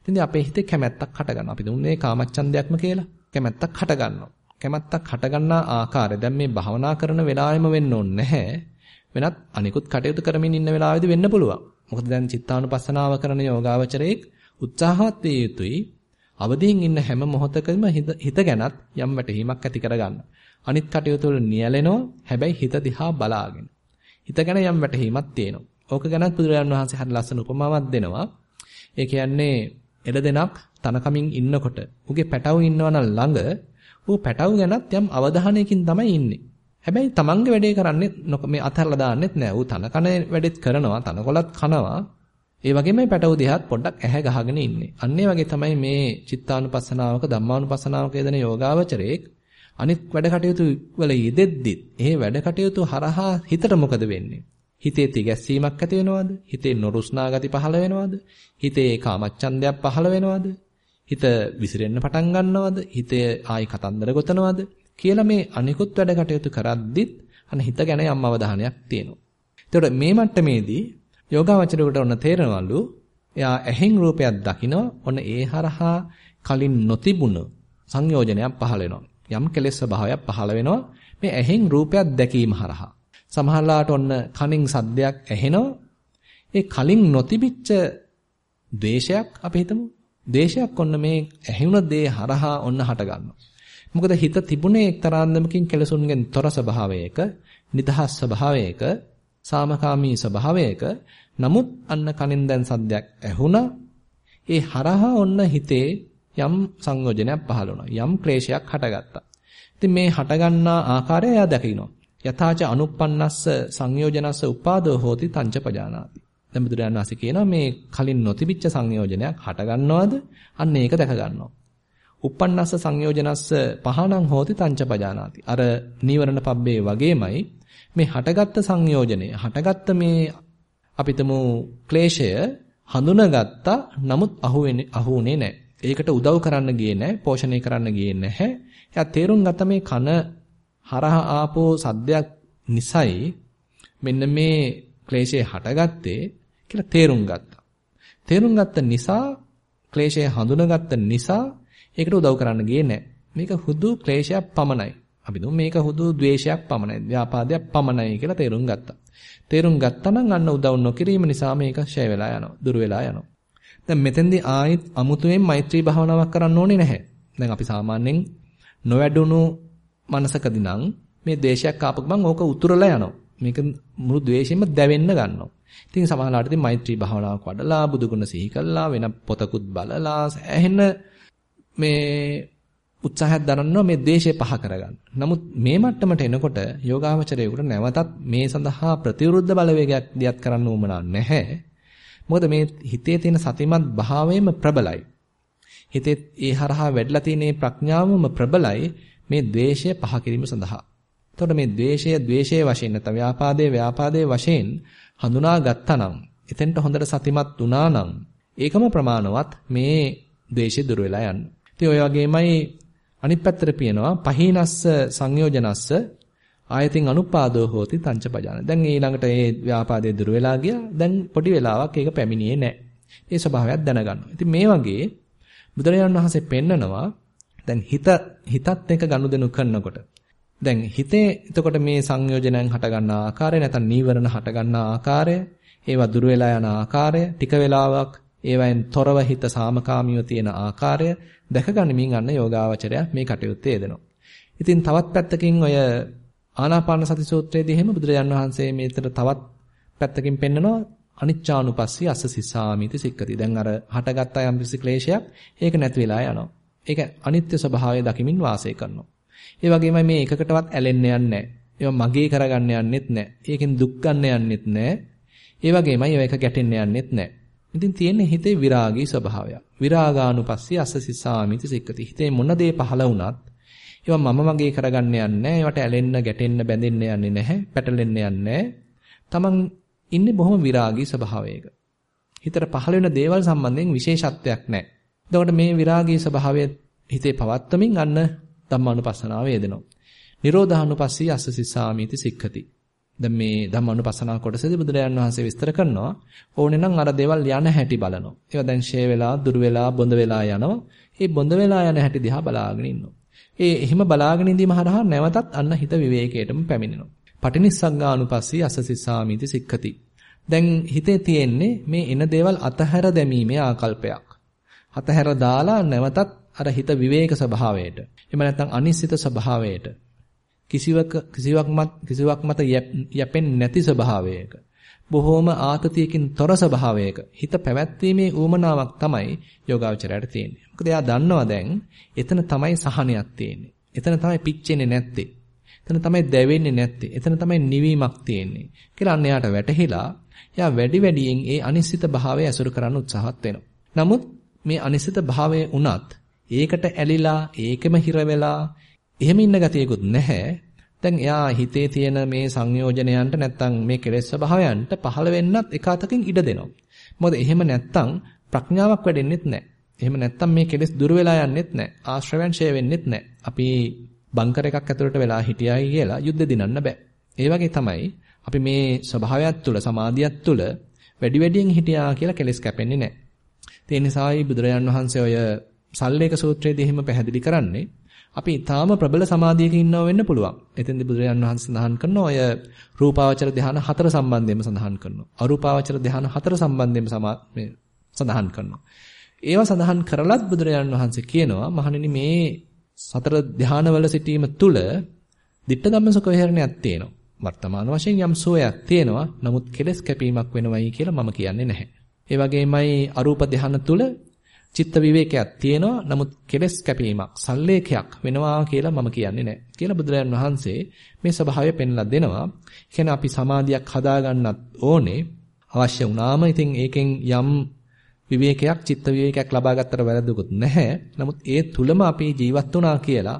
ඉතින් අපේ හිතේ කැමැත්තක් හටගන්නවා. අපි දුන්නේ කාමච්ඡන්දයක්ම කියලා. කැමැත්තක් හටගන්නවා. කැමැත්තක් හටගන්නා ආකාරය දැන් මේ භවනා කරන වෙලාවෙම වෙන්න ඕනේ නැහැ. වෙනත් අනිකුත් කටයුතු කරමින් ඉන්න වෙලාවෙදී වෙන්න පුළුවන්. මොකද දැන් චිත්තානුපස්සනාව කරන යෝගාවචරයේ උත්සාහවත් විය යුතුයි. අවදීන් ඉන්න හැම මොහොතකම හිත ගැනත් යම් වැටහීමක් ඇති කරගන්න. අනිත් කටයුතු වල නියැලෙනවා. හැබැයි හිත දිහා බලාගෙන. හිත ගැන යම් වැටහීමක් තියෙනවා. ඕක ගැනත් බුදුරජාණන් වහන්සේ හරි ලස්සන උපමාවක් දෙනවා. ඒ කියන්නේ එළදෙනක් තනකමින් ඉන්නකොට උගේ පැටව ඉන්නවනම් ළඟ ඌ පැටව ගැනත් යම් අවධානයකින් තමයි ඉන්නේ. හැබැයි තමන්ගේ වැඩේ කරන්නේ මේ අතහැරලා දාන්නෙත් නෑ. ඌ තන කන වැඩෙත් කරනවා, තනකොළත් කනවා. ඒ වගේම මේ පැටව දිහාත් පොඩ්ඩක් ඇහැ ගහගෙන ඉන්නේ. අන්න වගේ තමයි මේ චිත්තානුපස්සනාවක ධම්මානුපස්සනාවක යෙදෙන යෝගාවචරයේ අනිත් වැඩ කටයුතු වල යෙදෙද්දිත් ඒ වැඩ කටයුතු හරහා හිතට මොකද වෙන්නේ? හිතේ තිගැස්සීමක් ඇති වෙනවද? හිතේ නොරුස්නා ගති පහළ වෙනවද? හිතේ කාමච්ඡන්දයක් පහළ වෙනවද? හිත විසිරෙන්න පටන් ගන්නවද? හිතේ ආයි කතන්දර ගොතනවද? කියලා මේ අනිකුත් වැඩ කටයුතු කරද්දිත් අන හිත ගැන යම් අවධානයක් තියෙනවා. එතකොට මේ මට්ටමේදී යෝගාවචරයට ඔන්න තේරෙනවලු එයා ඇහෙන් රූපයක් දකිනවා ඔන්න ඒ හරහා කලින් නොතිබුණු සංයෝජනයක් පහළ වෙනවා. යම් කෙලෙස් ස්වභාවයක් පහළ වෙනවා මේ ඇහෙන් රූපයක් දැකීම හරහා. සමහරලාට ඔන්න කනින් සද්දයක් ඇහෙනවා. ඒ කලින් නොතිබිච්ච ද්වේෂයක් අපි හිතමු. ද්වේෂයක් ඔන්න මේ ඇහිුණ දේ හරහා ඔන්න හට ගන්නවා. මොකද හිත තිබුණේ එක්තරාන්දමකින් කෙලසුන්ගෙන් තොර ස්වභාවයක, නිදහස් ස්වභාවයක, සාමකාමී ස්වභාවයක. නමුත් අන්න කනින් දැන් සද්දයක් ඇහුණා. ඒ හරහා ඔන්න හිතේ යම් සංයෝජනයක් පහළ වුණා. යම් ක්ලේශයක් හටගත්තා. ඉතින් මේ හටගන්නා ආකාරය එයා දකිනවා. යථාච අනුප්පන්නස්ස සංයෝජනස්ස උපාදෝ හෝති තංච පජානාති. දැන් බුදුරජාණන් වහන්සේ කියනවා මේ කලින් නොතිබිච්ච සංයෝජනයක් හට ගන්නවද? අන්න ඒක දැක ගන්නවා. උප්පන්නස්ස සංයෝජනස්ස පහනං හෝති තංච පජානාති. අර නීවරණ පබ්බේ වගේමයි මේ හටගත්ත සංයෝජනය හටගත්ත මේ අපිටම ක්ලේශය හඳුනාගත්තා නමුත් අහුවෙන්නේ අහුුනේ නැහැ. ඒකට උදව් කරන්න ගියේ නැහැ, පෝෂණය කරන්න ගියේ නැහැ. එයා තේරුම් ගත්ත මේ කන හරහා ආපෝ සද්දයක් නිසයි මෙන්න මේ ක්ලේශය හටගත්තේ කියලා තේරුම් ගත්තා. තේරුම් ගත්ත නිසා ක්ලේශය හඳුනාගත්ත නිසා ඒකට උදව් කරන්න ගියේ නැහැ. මේක හුදු ක්ලේශයක් පමණයි. අපි දුම් මේක හුදු ද්වේෂයක් පමණයි. ව්‍යාපාදයක් පමණයි කියලා තේරුම් ගත්තා. තේරුම් ගත්තා නම් අන්න උදව් නොකිරීම නිසා මේක ෂය වෙලා යනවා. දුර වෙලා යනවා. දැන් මෙතෙන්දී ආයිත් අමුතුවෙන් මෛත්‍රී භාවනාවක් කරන්න ඕනේ නැහැ. දැන් අපි සාමාන්‍යයෙන් නොවැඩුණු මනසකදී නම් මේ ද්වේෂයක් ආපු ගමන් ඕක උතුරලා යනවා. මේක මුළු ද්වේෂෙම දැවෙන්න ගන්නවා. ඉතින් සමහරවිට ඉතින් මෛත්‍රී භාවනාවක් වඩලා බුදු ගුණ සිහි කළා වෙන පොතකුත් බලලා ඇහෙන මේ උත්සාහයක් දරනවා මේ දේශය පහ කරගන්න. නමුත් මේ මට්ටමට එනකොට යෝගාවචරයෙකුට නැවතත් මේ සඳහා ප්‍රතිවිරුද්ධ බලවේගයක් දියත් කරන්න උවමනා නැහැ. මොකද මේ හිතේ තියෙන සතිමත් භාවයම ප්‍රබලයි. හිතේ ඒ හරහා වැඩිලා තියෙන ප්‍රඥාවම ප්‍රබලයි මේ ද්වේෂය පහ කිරීම සඳහා. එතකොට මේ ද්වේෂය ද්වේෂයේ වශයෙන් නැත්නම් ව්‍යාපාදයේ ව්‍යාපාදයේ වශයෙන් හඳුනා ගත්තනම් එතෙන්ට හොඳට සතිමත් වුණා නම් ඒකම ප්‍රමාණවත් මේ द्वේෂය දුර වෙලා යන්න. ඉතින් ඔය වගේමයි අනිත් පැත්තට පියනවා පහීනස්ස සංයෝජනස්ස ආයතින් අනුපාදෝ හෝති තංච පජාන. දැන් ඊළඟට මේ ව්‍යාපාදයේ දුර වෙලා ගියා. දැන් පොඩි වෙලාවක් ඒක පැමිණියේ නැහැ. මේ ස්වභාවයක් දැනගන්න. ඉතින් මේ වගේ බුදුරජාණන් වහන්සේ පෙන්නනවා දැන් හිත හිතත් එක්ක ගනුදෙනු කරනකොට දැන් හිතේ එතකොට මේ සංයෝජනයන් හටගන්නා ආකාරය නැත්නම් නීවරණ හටගන්නා ආකාරය ඒවා දුර වෙලා යන ආකාරය ටික වෙලාවක් ඒවෙන් තොරව හිත සාමකාමීව තියෙන ආකාරය දැකගනිමින් අන්න යෝගාවචරය මේ කටයුත්තේ යෙදෙනවා. ඉතින් තවත් පැත්තකින් ඔය ආනාපාන සති සූත්‍රයේදී එහෙම බුදුරජාන් වහන්සේ මේතර තවත් පැත්තකින් පෙන්නනවා අනිච්චානුපස්සී අස්ස සිස්සාමිති සික්කති. දැන් අර හටගත්ත යම් ක්ලේශයක් ඒක නැති වෙලා යනවා. ඒක අනිත්‍ය ස්වභාවය දකිමින් වාසය කරනවා. ඒ වගේමයි මේ එකකටවත් ඇලෙන්න යන්නේ නැහැ. ඒවා මගේ කරගන්න යන්නෙත් නැහැ. ඒකෙන් දුක් ගන්න යන්නෙත් නැහැ. ඒ වගේමයි ඒවා එක ගැටෙන්න යන්නෙත් නැහැ. ඉතින් තියෙන්නේ හිතේ විරාගී ස්වභාවය. විරාගානුපස්සී අස්ස සිස්සාමිති සික්කති. හිතේ මොන දේ පහළ වුණත් ඒවා මම මගේ කරගන්න යන්නේ නැහැ. ඒවට ඇලෙන්න, ගැටෙන්න, බැඳෙන්න යන්නේ නැහැ. පැටලෙන්න යන්නේ තමන් ඉන්නේ බොහොම විරාගී ස්වභාවයක. හිතට පහළ වෙන දේවල් සම්බන්ධයෙන් විශේෂත්වයක් නැහැ. එතකොට මේ විරාගී ස්වභාවය හිතේ පවත්වමින් අන්න ධම්මානුපස්සනාව වේදෙනවා. නිරෝධානුපස්සී අස්ස සිස්සාමීති සික්ඛති. දැන් මේ ධම්මානුපස්සනා කොටසේදී බුදුරජාණන් වහන්සේ විස්තර කරනවා ඕනේ නම් අර දේවල් යන හැටි බලනවා. ඒවා දැන් ෂේ වෙලා, දුර වෙලා, බොඳ වෙලා යනවා. ඒ බොඳ වෙලා යන හැටි දිහා බලාගෙන ඉන්නවා. ඒ එහෙම බලාගෙන ඉඳීම හරහා නැවතත් අන්න හිත විවේකයටම පැමිණෙනවා. පටිනිස්සග්ගානුපස්සී අසසිස්සාමිති සික්ඛති. දැන් හිතේ තියෙන්නේ මේ එන දේවල් අතහැර දැමීමේ ආකල්පයක්. අතහැර දාලා නැවතත් අර හිත විවේක ස්වභාවයට. එහෙම නැත්නම් අනිශ්චිත ස්වභාවයට. කිසිවක කිසිවක් මත කිසිවක් මත යැපෙන්නේ නැති ස්වභාවයක. බොහෝම ආතතියකින් තොර ස්වභාවයක හිත පැවැත්වීමේ ඌමනාවක් තමයි යෝගාවචරයට තියෙන්නේ. මොකද එයා දන්නවා දැන් එතන තමයි සහනයක් තියෙන්නේ. එතන තමයි පිච්චෙන්නේ නැත්තේ. එතන තමයි දැවෙන්නේ නැත්තේ. එතන තමයි නිවීමක් තියෙන්නේ. කියලා අන්න එයාට වැටහිලා එයා වැඩි වැඩියෙන් ඒ අනිශ්චිත භාවය ඇසුරු කරන්න උත්සාහත් වෙනවා. නමුත් මේ අනිශ්චිත භාවය උනත් ඒකට ඇලිලා ඒකෙම හිර වෙලා එහෙම ඉන්න ගතියකුත් නැහැ. දැන් එයා හිතේ තියෙන මේ සංයෝජනයන්ට නැත්තම් මේ කෙලෙස් ස්වභාවයන්ට පහළ වෙන්නත් එක අතකින් ඉඩ දෙනවා. මොකද එහෙම නැත්තම් ප්‍රඥාවක් වැඩෙන්නෙත් නැහැ. එහෙම නැත්තම් මේ කෙලෙස් දුර වෙලා යන්නෙත් නැහැ. ආශ්‍රවයන් ඡය වෙන්නෙත් නැහැ. අපි බංකර් එකක් ඇතුළට වෙලා හිටියයි කියලා යුද්ධ දිනන්න බෑ. ඒ වගේ තමයි අපි මේ ස්වභාවයත් තුළ සමාධියත් තුළ වැඩි වැඩියෙන් හිටියා කියලා කෙලෙස් කැපෙන්නේ නැහැ. ඒ නිසායි බුදුරජාන් වහන්සේ ඔය සල්ලේක සූත්‍රයේදී එහෙම පැහැදිලි කරන්නේ අපි ඊටාම ප්‍රබල සමාධියක ඉන්නව වෙන්න පුළුවන්. එතෙන්දී බුදුරජාන් වහන්සේ සඳහන් කරන ඔය රූපාවචර ධ්‍යාන හතර සම්බන්ධයෙන්ම සඳහන් කරනවා. අරූපාවචර ධ්‍යාන හතර සම්බන්ධයෙන්ම සඳහන් කරනවා. ඒවා සඳහන් කරලත් බුදුරජාන් වහන්සේ කියනවා මහණෙනි මේ සතර ධ්‍යානවල සිටීම තුල ditta ධම්මසුඛ විහරණයක් තියෙනවා. වර්තමාන වශයෙන් යම් සෝයක් තියෙනවා. නමුත් කෙලස් කැපීමක් වෙනවයි කියලා මම කියන්නේ නැහැ. ඒ වගේමයි අරූප ධ්‍යාන තුල චිත්ත විවේකයක් තියෙනවා. නමුත් කෙලස් කැපීමක්, සල්ලේඛයක් වෙනවා කියලා මම කියන්නේ නැහැ. කියලා බුදුරජාන් වහන්සේ මේ ස්වභාවය පෙන්ලා දෙනවා. කියන්නේ අපි සමාධියක් හදාගන්නත් ඕනේ. අවශ්‍ය වුණාම ඉතින් ඒකෙන් යම් විවේකයක්, චිත්ත විවේකයක් ලබා ගන්නතර වැරදුකුත් නැහැ. නමුත් ඒ තුලම අපි ජීවත් වුණා කියලා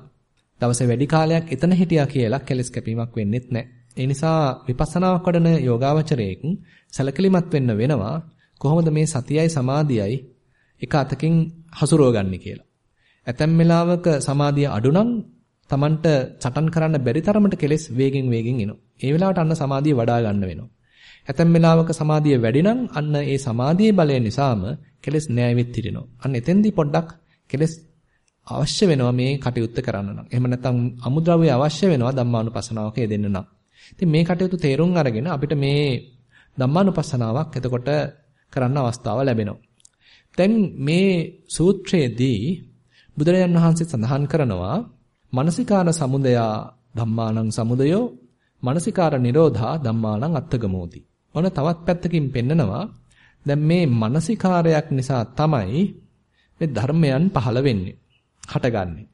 දවසේ වැඩි කාලයක් එතන හිටියා කියලා කෙලස් කැපීමක් වෙන්නෙත් නැහැ. ඒ නිසා විපස්සනාවක් වඩන යෝගාවචරයෙක් සැලකිලිමත් වෙන්න වෙනවා. කොහොමද මේ සතියයි සමාධියයි එක අතකින් හසුරවගන්නේ කියලා. ඇතැම් වෙලාවක සමාධිය අඩු නම් Tamanට සටන් කරන්න බැරි තරමට කෙලස් වේගෙන් වේගෙන් එනවා. ඒ වෙලාවට අන්න සමාධිය වඩා ගන්න වෙනවා. ඇතැම් වෙලාවක සමාධිය වැඩි නම් අන්න ඒ සමාධියේ බලය නිසාම කෙලස් නෑවිත් හිටිනවා. අන්න එතෙන්දී පොඩ්ඩක් කෙලස් අවශ්‍ය වෙනවා මේ කටයුත්ත කරන්න නම්. එහෙම නැත්නම් අමුද්‍රව්‍ය අවශ්‍ය වෙනවා ධම්මානුපස්සනාවක යෙදෙන්න නම්. ඉතින් මේ කටයුතු තේරුම් අරගෙන අපිට මේ ධම්මානුපස්සනාවක් එතකොට කරන්න අවස්ථාව ලැබෙනවා. දැන් මේ සූත්‍රයේදී බුදුරජාන් වහන්සේ සඳහන් කරනවා මානසිකාර සමුදයා ධම්මානං සමුදයෝ මානසිකාර නිරෝධා ධම්මානං අත්තගමෝති. ඔන්න තවත් පැත්තකින් පෙන්නනවා දැන් මේ මානසිකාරයක් නිසා තමයි මේ ධර්මයන් පහළ වෙන්නේ. හටගන්නේ.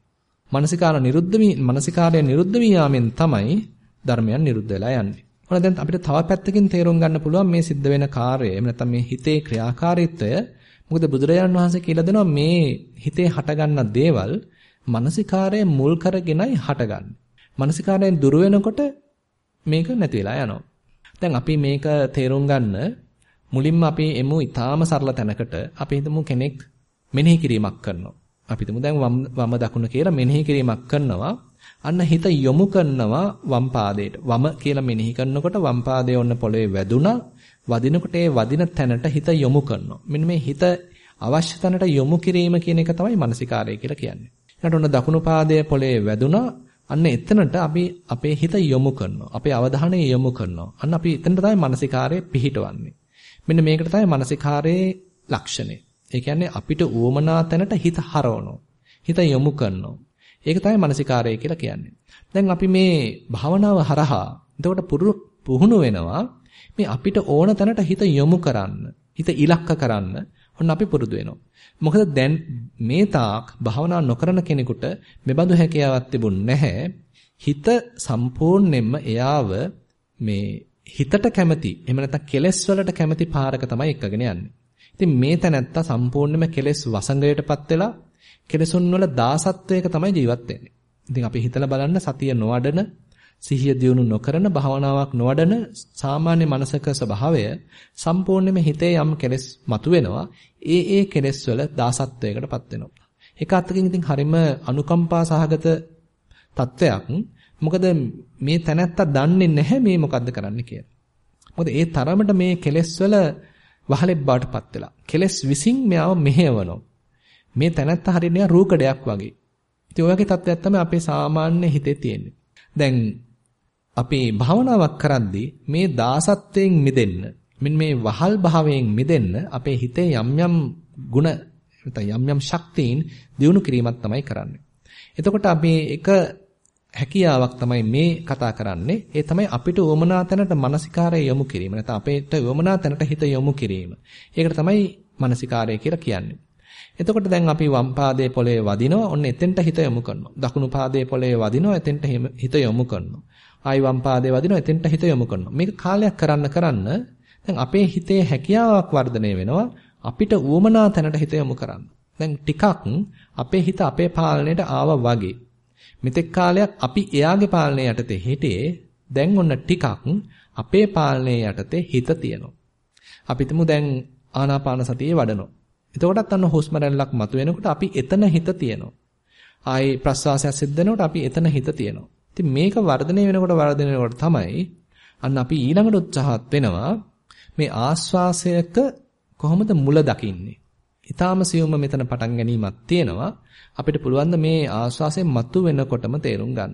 මානසිකාර නිරුද්ධ වී මානසිකාරය නිරුද්ධ වී යාමෙන් තමයි ධර්මයන් නිරුද්ධ වෙලා යන්නේ. ඔන්න දැන් අපිට තව පැත්තකින් තේරුම් ගන්න පුළුවන් මේ සිද්ධ වෙන කාර්යය. එහෙම නැත්නම් මේ හිතේ ක්‍රියාකාරීත්වය මොකද බුදුරජාණන් වහන්සේ කියලා දෙනවා මේ හිතේ හටගන්න දේවල් මානසිකාරය මුල් කරගෙනයි හටගන්නේ. මානසිකාරයෙන් දුර වෙනකොට මේක නැති වෙලා යනවා. දැන් අපි මේක තේරුම් ගන්න මුලින්ම අපි එමු ඊටාම සරල තැනකට අපි හිතමු කෙනෙක් මෙනෙහි කිරීමක් කරනවා. අපි හිතමු දැන් වම දකුණ කියලා මෙනෙහි කිරීමක් කරනවා. අන්න හිත යොමු කරනවා වම් පාදයට. වම කියලා මෙනෙහි කරනකොට වම් පාදයේ ඔන්න පොළවේ වැදුනා. වදිනකොට ඒ වදින තැනට හිත යොමු කරනවා. මෙන්න මේ හිත අවශ්‍ය තැනට යොමු කිරීම කියන එක තමයි මානසිකාරය කියලා කියන්නේ. ඊට ඔන්න දකුණු පාදයේ පොළවේ වැදුනා. අන්න එතනට අපි අපේ හිත යොමු කරනවා. අපේ අවධානය යොමු කරනවා. අන්න අපි එතනට තමයි මානසිකාරය පිහිටවන්නේ. මෙන්න මේකට තමයි මානසිකාරයේ ලක්ෂණය. ඒ කියන්නේ අපිට උවමනා තැනට හිත හරවනවා. හිත යොමු කරනවා. ඒක තමයි මානසිකාරය කියලා කියන්නේ. දැන් අපි මේ භාවනාව හරහා එතකොට පුහුණු වෙනවා මේ අපිට ඕන තැනට හිත යොමු කරන්න, හිත ඉලක්ක කරන්න ඔන්න අපි පුරුදු වෙනවා. මොකද දැන් මේ තාක් භාවනා නොකරන කෙනෙකුට මෙබඳු හැකියාවක් තිබුණ නැහැ. හිත සම්පූර්ණයෙන්ම එයාව මේ හිතට කැමති එහෙම නැත්නම් කෙලෙස් වලට කැමති පාරක තමයි එක්කගෙන යන්නේ. ඉතින් මේ තැනත්තා සම්පූර්ණයෙන්ම කෙලෙස් වසඟයටපත් වෙලා කෙලෙසුන් වල දාසත්වයක තමයි ජීවත් වෙන්නේ. ඉතින් අපි හිතලා බලන්න සතිය නොවඩන සිහිය දියුණු නොකරන භාවනාවක් නොවඩන සාමාන්‍ය මනසක ස්වභාවය සම්පූර්ණයෙන්ම හිතේ යම් කෙලෙස් මතුවෙනවා. ඒ ඒ කෙලෙස් වල දාසත්වයකටපත් වෙනවා. ඒක අතකින් ඉතින් හරිම අනුකම්පා සහගත තත්වයක්. මොකද මේ තැනැත්තා දන්නේ නැහැ මේ මොකද්ද කරන්න කියලා. මොකද ඒ තරමට මේ කෙලෙස් වල වහලෙක් බාටපත් වෙලා. කෙලෙස් විසින් මෙයාව මෙහෙවනවා. මේ තැනැත්තා හරියට රූකඩයක් වගේ. ඉතින් ඔය වගේ තත්ත්වයක් තමයි අපේ සාමාන්‍ය හිතේ තියෙන්නේ. දැන් අපි භාවනාවක් කරද්දී මේ දාසත්වයෙන් මිදෙන්න මෙන්න මේ වහල් භාවයෙන් මිදෙන්න අපේ හිතේ යම් යම් ಗುಣ නැත්නම් යම් යම් ශක්තියින් දියුණු කිරීමක් තමයි කරන්නේ. එතකොට අපි එක හැකියාවක් තමයි මේ කතා කරන්නේ. ඒ තමයි අපිට උවමනා තැනට මානසිකාරය යොමු කිරීම. නැත්නම් අපිට උවමනා තැනට හිත යොමු කිරීම. ඒකට තමයි මානසිකාරය කියලා කියන්නේ. එතකොට දැන් අපි වම් පාදයේ පොළවේ වදිනවා. ඔන්න එතෙන්ට හිත යොමු කරනවා. දකුණු පාදයේ පොළවේ වදිනවා. එතෙන්ට හිත යොමු කරනවා. ආයි වම් පාදයේ වදිනවා. එතෙන්ට හිත යොමු කරනවා. මේක කාලයක් කරන්න කරන්න දැන් අපේ හිතේ හැකියාවක් වර්ධනය වෙනවා. අපිට උවමනා තැනට හිත යොමු කරන්න. දැන් ටිකක් අපේ හිත අපේ පාලනයට ආවා වගේ. මෙතෙක් කාලයක් අපි එයාගේ පාලනය යටතේ හිටියේ දැන් ඔන්න ටිකක් අපේ පාලනය යටතේ හිත තියෙනවා. අපි දැන් ආනාපාන සතියේ වඩනවා. එතකොටත් අන්න හුස්ම රැල්ලක් මතුවෙනකොට අපි එතන හිත තියෙනවා. ආයි ප්‍රස්වාසයක් සිද්ධ වෙනකොට අපි එතන හිත තියෙනවා. ඉතින් මේක වර්ධනය වෙනකොට වර්ධනය වෙනකොට තමයි අන්න අපි ඊළඟට උත්සාහත් වෙනවා මේ ආස්වාසයක කොහොමද මුල දකින්නේ? ඊටාම සියුම්ම මෙතන පටන් ගැනීමක් තියෙනවා. අපිට පුළුවන් මේ ආස්වාසයෙන් මතු වෙනකොටම තේරුම් ගන්න.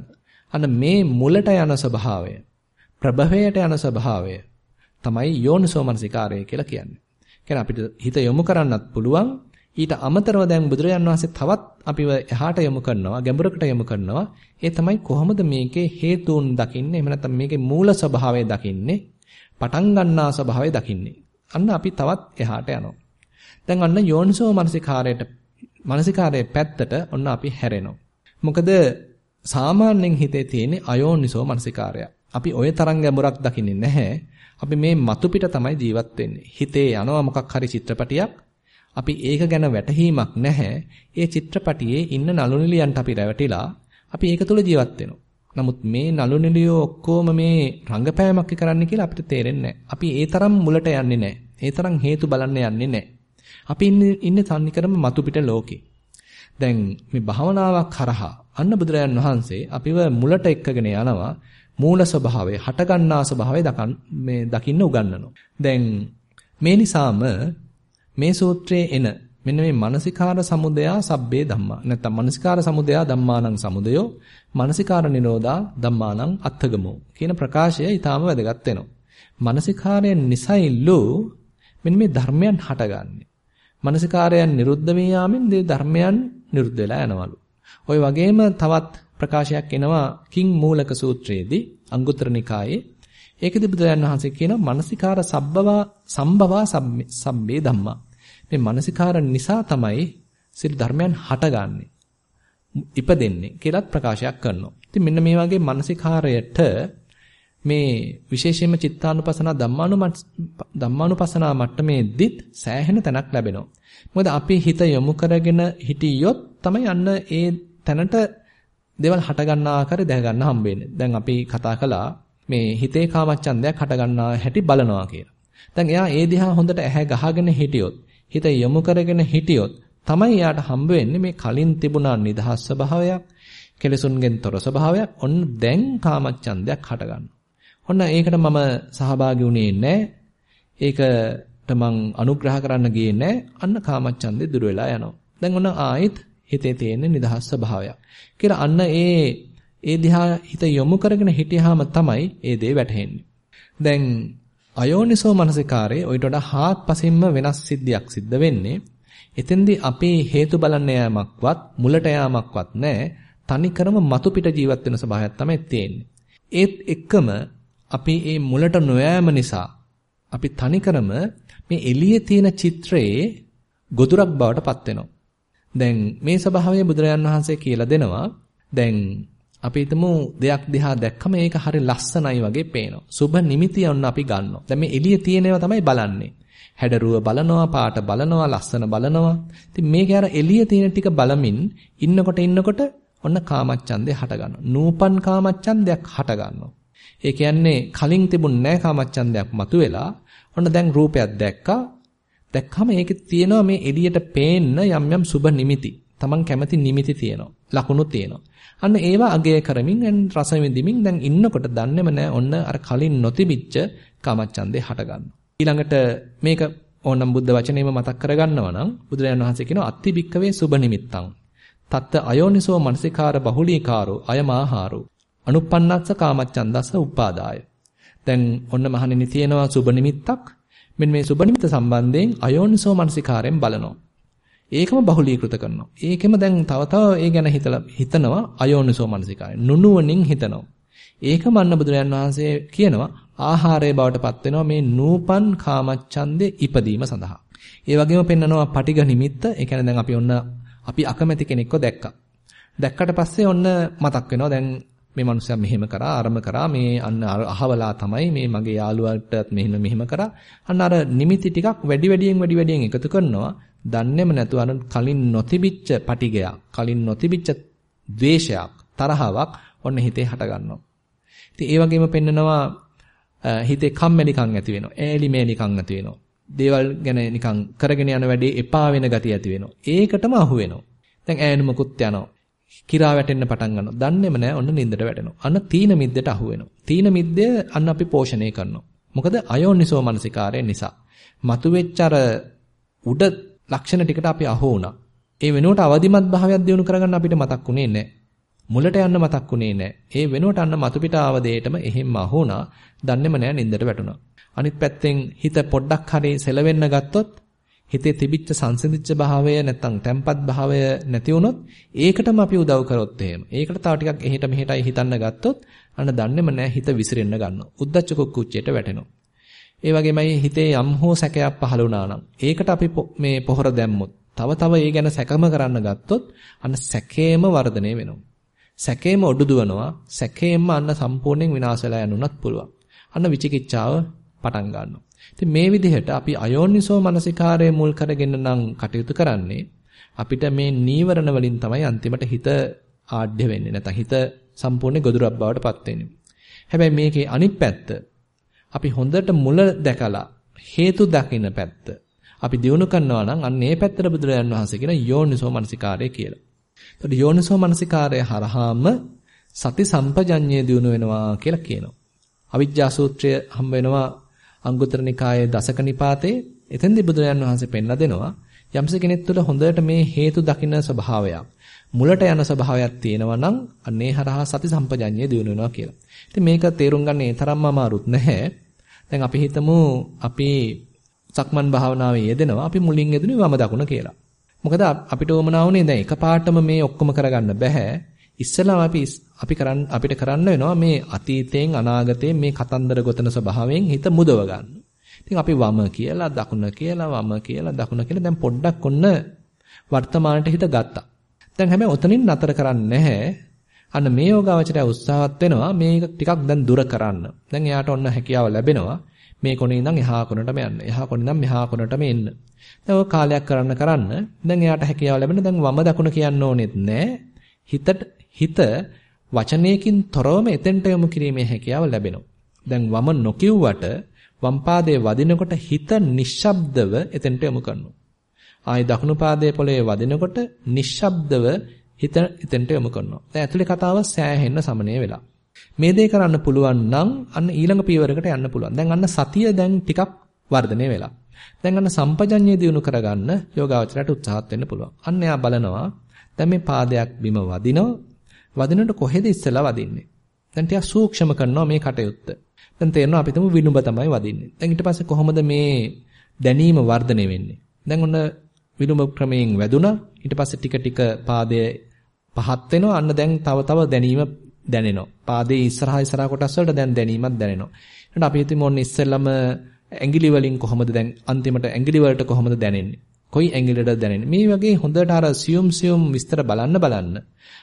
අන්න මේ මුලට යන ස්වභාවය, ප්‍රභවයට යන ස්වභාවය තමයි යෝනිසෝ මනසිකාරය කියලා කියන්නේ. කියන්නේ අපිට හිත යොමු කරන්නත් පුළුවන්. ඊට අමතරව දැන් බුදුරජාන් වහන්සේ තවත් අපිව එහාට යොමු කරනවා, ගැඹුරකට යොමු කරනවා. ඒ තමයි කොහොමද මේකේ හේතුන් දකින්නේ? එහෙම නැත්නම් මේකේ මූල ස්වභාවය දකින්නේ? පටන් ගන්නා ස්වභාවය දකින්නේ. අන්න අපි තවත් එහාට යනවා. දැන් අන්න යෝනිසෝ මනසිකාරයට මනසිකාරයේ පැත්තට ඔන්න අපි හැරෙනවා. මොකද සාමාන්‍යයෙන් හිතේ තියෙන අයෝනිසෝ මනසිකාරය. අපි ওই තරම් ගැඹුරක් දකින්නේ නැහැ. අපි මේ මතු පිට තමයි ජීවත් වෙන්නේ. හිතේ යනවා මොකක් හරි චිත්‍රපටියක්. අපි ඒක ගැන වැටහීමක් නැහැ. ඒ චිත්‍රපටියේ ඉන්න නළු නිලියන්ට අපි රැවටිලා අපි ඒක තුල ජීවත් වෙනවා. නමුත් මේ නළු නිලියෝ ඔක්කොම මේ රංගපෑමක් කරන්න කියලා අපිට තේරෙන්නේ අපි ඒ තරම් මුලට යන්නේ නැහැ. ඒ තරම් හේතු බලන්න යන්නේ නැහැ. අපි ඉන්නේ ඉන්නේ තන්නිකරම මතු පිට ලෝකේ. දැන් මේ භාවනාවක් කරහා අන්න බුදුරජාන් වහන්සේ අපිව මුලට එක්කගෙන යනවා මූල ස්වභාවය හටගන්නා ස්වභාවය මේ දකින්න උගන්වනවා. දැන් මේ නිසාම මේ සූත්‍රයේ එන මෙන්න මේ මානසිකාර සමුදයා සබ්බේ ධම්මා නැත්නම් මානසිකාර සමුදයා ධම්මානං සමුදයෝ මානසිකාර නිරෝධා ධම්මානං අත්ථගමෝ කියන ප්‍රකාශය ඊටාම වැදගත් වෙනවා. මානසිකාරයෙන් නිසයිලු මෙන්න මේ ධර්මයන් හටගන්නේ. මානසිකාරයන් නිරුද්ධ වී යාමෙන් මේ ධර්මයන් නිරුද්ධ වෙලා යනවලු. ওই වගේම තවත් ප්‍රකාශයක් එනවා කිං මූලක සූත්‍රයේදී අංගුත්තර නිකායේ ඒකෙදි බුදුරජාණන් වහන්සේ කියනවා මානසිකාර සබ්බවා සම්භවා සම්බේ ධම්මා. මේ මානසිකාර නිසා තමයි සිල් ධර්මයන් හටගන්නේ. ඉපදෙන්නේ කියලාත් ප්‍රකාශයක් කරනවා. ඉතින් මෙන්න මේ වගේ මානසිකාරයට මේ විශේෂයෙන්ම චිත්තානුපසන ධම්මානුපසනා මට්ටමේදීත් සෑහෙන තැනක් ලැබෙනවා. මොකද අපි හිත යොමු කරගෙන හිටියොත් තමයි අන්න ඒ තැනට දේවල් හට ගන්නා ආකාරය දැක ගන්න හම්බෙන්නේ. දැන් අපි කතා කළා මේ හිතේ කාමච්ඡන්දයක් හට ගන්නා හැටි බලනවා කියලා. දැන් එයා ඒ දිහා හොඳට ඇහැ ගහගෙන හිටියොත්, හිත යොමු කරගෙන හිටියොත් තමයි යාට හම්බ වෙන්නේ මේ කලින් තිබුණා නිදහස් ස්වභාවයක්, කෙලසුන්ගෙන් තොර ස්වභාවයක්. ඔන්න දැන් කාමච්ඡන්දයක් හට ගන්නවා. ඔන්න ඒකට මම සහභාගී වුණේ නැහැ. ඒකට මං අනුග්‍රහ කරන්න ගියේ නැහැ. අන්න කාමච්ඡන්දේ දුර වෙලා යනවා. දැන් ඔන්න ආයෙත් හිතේ තියෙන නිදහස් ස්වභාවයක්. කියලා අන්න ඒ ඒ දිහා හිත යොමු කරගෙන හිටියාම තමයි ඒ දේ වැටහෙන්නේ. දැන් අයෝනිසෝ මනසිකාරයේ ඔයිට වඩා හාත්පසින්ම වෙනස් සිද්ධියක් සිද්ධ වෙන්නේ. එතෙන්දී අපේ හේතු බලන්න යාමක්වත් මුලට යාමක්වත් නැහැ. තනිකරම මතු පිට ජීවත් වෙන ස්වභාවයක් තමයි තියෙන්නේ. ඒත් එක්කම අපි මේ මුලට නොයෑම නිසා අපි තනිකරම මේ එළියේ තියෙන චිත්‍රයේ ගොදුරක් බවට පත් වෙනවා. දැන් මේ ස්වභාවය බුදුරජාන් වහන්සේ කියලා දෙනවා. දැන් අපි හිතමු දෙයක් දිහා දැක්කම ඒක හරි ලස්සනයි වගේ පේනවා. සුබ නිමිති යන්න අපි ගන්නවා. දැන් මේ එළියේ තියෙනව තමයි බලන්නේ. හැඩරුව බලනවා, පාට බලනවා, ලස්සන බලනවා. ඉතින් මේකේ අර එළියේ තියෙන ටික බලමින් ඉන්නකොට ඉන්නකොට ඔන්න කාමච්ඡන්දේ හට ගන්නවා. නූපන් කාමච්ඡන්දයක් හට ගන්නවා. ඒ කියන්නේ කලින් තිබුණ නැහැ කාමච්ඡන්දයක් මතුවෙලා ඔන්න දැන් රූපයක් දැක්කා. දැක්කම ඒකේ තියෙනවා මේ එළියට පේන්න යම් යම් සුබ නිමිති. Taman කැමති නිමිති තියෙනවා. ලකුණු තියෙනවා. අන්න ඒවා අගය කරමින් දැන් රස විඳිමින් දැන් ඉන්නකොට දන්නේම නැහැ ඔන්න අර කලින් නොතිබිච්ච කාමච්ඡන්දේ හට ගන්නවා. ඊළඟට මේක ඕනම් බුද්ධ වචනේම මතක් කරගන්නවා නම් බුදුරජාණන් වහන්සේ කියනවා අත්ති බික්කවේ සුබ නිමිත්තං. තත්ත අයෝනිසෝ මනසිකාර බහුලීකාරෝ අයමාහාරෝ. අනුප්පන්නස්ස කාමච්ඡන්දස්ස උපාදාය. දැන් ඔන්න මහණෙනි තියෙනවා සුබ නිමිත්තක්. මෙන්න මේ සුබ නිමිත්ත සම්බන්ධයෙන් අයෝනිසෝ මනසිකාරයෙන් බලනවා. ඒකම බහුලීකృత කරනවා. ඒකෙම දැන් තව තව ඒ ගැන හිතලා හිතනවා අයෝනිසෝ මනසිකාරය. නුනුවණින් හිතනවා. ඒකම අන්න බුදුරජාන් වහන්සේ කියනවා ආහාරයේ බවට පත් වෙනවා මේ නූපන් කාමච්ඡන්දේ ඉපදීම සඳහා. ඒ වගේම පෙන්නනවා පටිඝ නිමිත්ත. ඒ කියන්නේ දැන් අපි ඔන්න අපි අකමැති කෙනෙක්ව දැක්කා. දැක්කට පස්සේ ඔන්න මතක් වෙනවා දැන් මේ මනුස්සයා මෙහෙම කරා අරම කරා මේ අන්න අහවලා තමයි මේ මගේ යාළුවාටත් මෙහෙම මෙහෙම කරා අන්න අර නිමිති ටිකක් වැඩි වැඩියෙන් වැඩි වැඩියෙන් එකතු කරනවා දන්නේම නැතුව අර කලින් නොතිබිච්ච පටිගයක් කලින් නොතිබිච්ච ද්වේෂයක් තරහාවක් ඔන්න හිතේ හට ගන්නවා ඉතින් ඒ වගේම පෙන්නනවා හිතේ කම්මැලිකම් ඇති වෙනවා ඈලි මේලිකම් ඇති වෙනවා දේවල් ගැන නිකන් කරගෙන යන වැඩේ එපා වෙන ගතිය ඇති වෙනවා ඒකටම අහු වෙනවා දැන් ඈනුමකුත් යනවා කිරා වැටෙන්න පටන් ගන්නවා. දන්නේම නැහැ ඔන්න නින්දට වැටෙනවා. අන්න තීන මිද්දට අහු වෙනවා. තීන මිද්දය අන්න අපි පෝෂණය කරනවා. මොකද අයෝනිසෝ මනසිකාරයෙන් නිසා. මතුවෙච්ච අර උඩ ලක්ෂණ ටිකට අපි අහු වුණා. ඒ වෙනුවට අවදිමත් භාවයක් දිනු කරගන්න අපිට මතක්ුනේ නැහැ. මුලට යන්න මතක්ුනේ නැහැ. ඒ වෙනුවට අන්න මතු පිට ආව දෙයටම එහෙම්ම අහු වුණා. දන්නේම නැහැ නින්දට වැටුණා. අනිත් පැත්තෙන් හිත පොඩ්ඩක් හරි සෙලවෙන්න ගත්තොත් හිතේ තිබිච්ච සංසිඳිච්ච භාවය නැත්තම් තැම්පත් භාවය නැති වුණොත් ඒකටම අපි උදව් කරොත් එහෙම. ඒකට තව ටිකක් එහෙට මෙහෙටයි හිතන්න ගත්තොත් අන්න දන්නේම නැහැ හිත විසිරෙන්න ගන්නවා. උද්දච්ච කුක්කුච්චයට වැටෙනවා. ඒ වගේමයි හිතේ යම් හෝ සැකයක් පහළ වුණා නම් ඒකට අපි මේ පොහොර දැම්මොත් තව තව ඒ ගැන සැකම කරන්න ගත්තොත් අන්න සැකේම වර්ධනය වෙනවා. සැකේම ඔඩු දුවනවා. සැකේම අන්න සම්පූර්ණයෙන් විනාශ වෙලා යනුණත් පුළුවන්. අන්න විචිකිච්ඡාව පටන් ගන්නවා. ඉතින් මේ විදිහට අපි අයෝනිසෝ මනසිකාරය මුල් කරගෙන නම් කටයුතු කරන්නේ අපිට මේ නීවරණ වලින් තමයි අන්තිමට හිත ආඩ්‍ය වෙන්නේ නැත්නම් හිත සම්පූර්ණ ගොදුරක් බවට පත් වෙන්නේ. හැබැයි මේකේ අනිත් පැත්ත අපි හොඳට මුල දැකලා හේතු දකින්න පැත්ත අපි දිනු කරනවා නම් අන්න ඒ පැත්තට බුදුරජාන් වහන්සේ කියන යෝනිසෝ මනසිකාරය කියලා. එතකොට යෝනිසෝ මනසිකාරය හරහාම සති සම්පජඤ්ඤය දිනු වෙනවා කියලා කියනවා. අවිජ්ජා සූත්‍රය හම්බ වෙනවා අංගුත්තර නිකායේ දසක නිපාතේ එතෙන්දී බුදුරජාන් වහන්සේ පෙන්ලා දෙනවා යම්ස කෙනෙක් තුළ හොඳට මේ හේතු දකින්න ස්වභාවයක් මුලට යන ස්වභාවයක් තියෙනවා නම් අන්නේ හරහා සති සම්පජඤ්ඤය දිනු වෙනවා කියලා. ඉතින් මේක තේරුම් ගන්න ඒ තරම්ම අමාරුත් නැහැ. දැන් අපි හිතමු අපි සක්මන් භාවනාවේ යෙදෙනවා අපි මුලින් යෙදුනේ වම දකුණ කියලා. මොකද අපිට උවමනා වුණේ දැන් එකපාරටම මේ ඔක්කොම කරගන්න බෑ. ඉස්සෙල්ලාම අපි අපි කරන්න අපිට කරන්න වෙනවා මේ අතීතයෙන් අනාගතයෙන් මේ කතන්දර ගොතන ස්වභාවයෙන් හිත මුදව ගන්න. ඉතින් අපි වම කියලා දකුණ කියලා වම කියලා දකුණ කියලා දැන් පොඩ්ඩක් ඔන්න වර්තමානට හිත ගත්තා. දැන් හැබැයි ඔතනින් නතර කරන්නේ නැහැ. අන්න මේ යෝගාවචරය උත්සාහවත් වෙනවා මේක ටිකක් දැන් දුර කරන්න. දැන් එයාට ඔන්න හැකියාව ලැබෙනවා. මේ කොනේ ඉඳන් එහා කොනටම යන්න. එහා කොනේ ඉඳන් මෙහා කොනටම එන්න. දැන් ඔය කාලයක් කරන්න කරන්න දැන් එයාට හැකියාව ලැබෙන දැන් වම දකුණ කියන්න ඕනෙත් නැහැ. හිතට හිත වචනයකින් තොරවම එතෙන්ට යොමු කිරීමේ හැකියාව ලැබෙනවා. දැන් වම නොකියුවට වම් පාදයේ වදිනකොට හිත නිශ්ශබ්දව එතෙන්ට යොමු කරනවා. ආයි දකුණු පාදයේ පොළවේ වදිනකොට නිශ්ශබ්දව හිත එතෙන්ට යොමු කරනවා. දැන් ඇතුලේ කතාව සෑහෙන්න සමනය වෙලා. මේ දේ කරන්න පුළුවන් නම් අන්න ඊළඟ පියවරකට යන්න පුළුවන්. දැන් අන්න සතිය දැන් ටිකක් වර්ධනය වෙලා. දැන් අන්න සම්පජඤ්ඤය දිනු කරගන්න යෝගාවචරයට උත්සාහත් වෙන්න පුළුවන්. අන්න එයා බලනවා දැන් මේ පාදයක් බිම වදිනවා වදිනකොට කොහෙද ඉස්සලා වදින්නේ? දැන් ටිකක් සූක්ෂම කරනවා මේ කටයුත්ත. දැන් තේරෙනවා අපි තුමු විනුඹ තමයි වදින්නේ. දැන් ඊට පස්සේ කොහොමද මේ දැනීම වර්ධනය වෙන්නේ? දැන් ඔන්න විනුඹ ක්‍රමයෙන් වැදුනා. ඊට පස්සේ ටික ටික පාදයේ පහත් වෙනවා. අන්න දැන් තව තව දැනීම දැනෙනවා. පාදයේ ඉස්සරහා ඉස්සරහා කොටස් වලට දැන් දැනීමක් දැනෙනවා. ඊට අපි හිතමු ඔන්න ඉස්සෙල්ලම ඇඟිලි වලින් කොහොමද දැන් අන්තිමට ඇඟිලි වලට කොහොමද දැනෙන්නේ? කොයි ඇඟිල්ලටද දැනෙන්නේ? මේ වගේ හොඳට අර සියුම් සියුම් විස්තර බලන්න බලන්න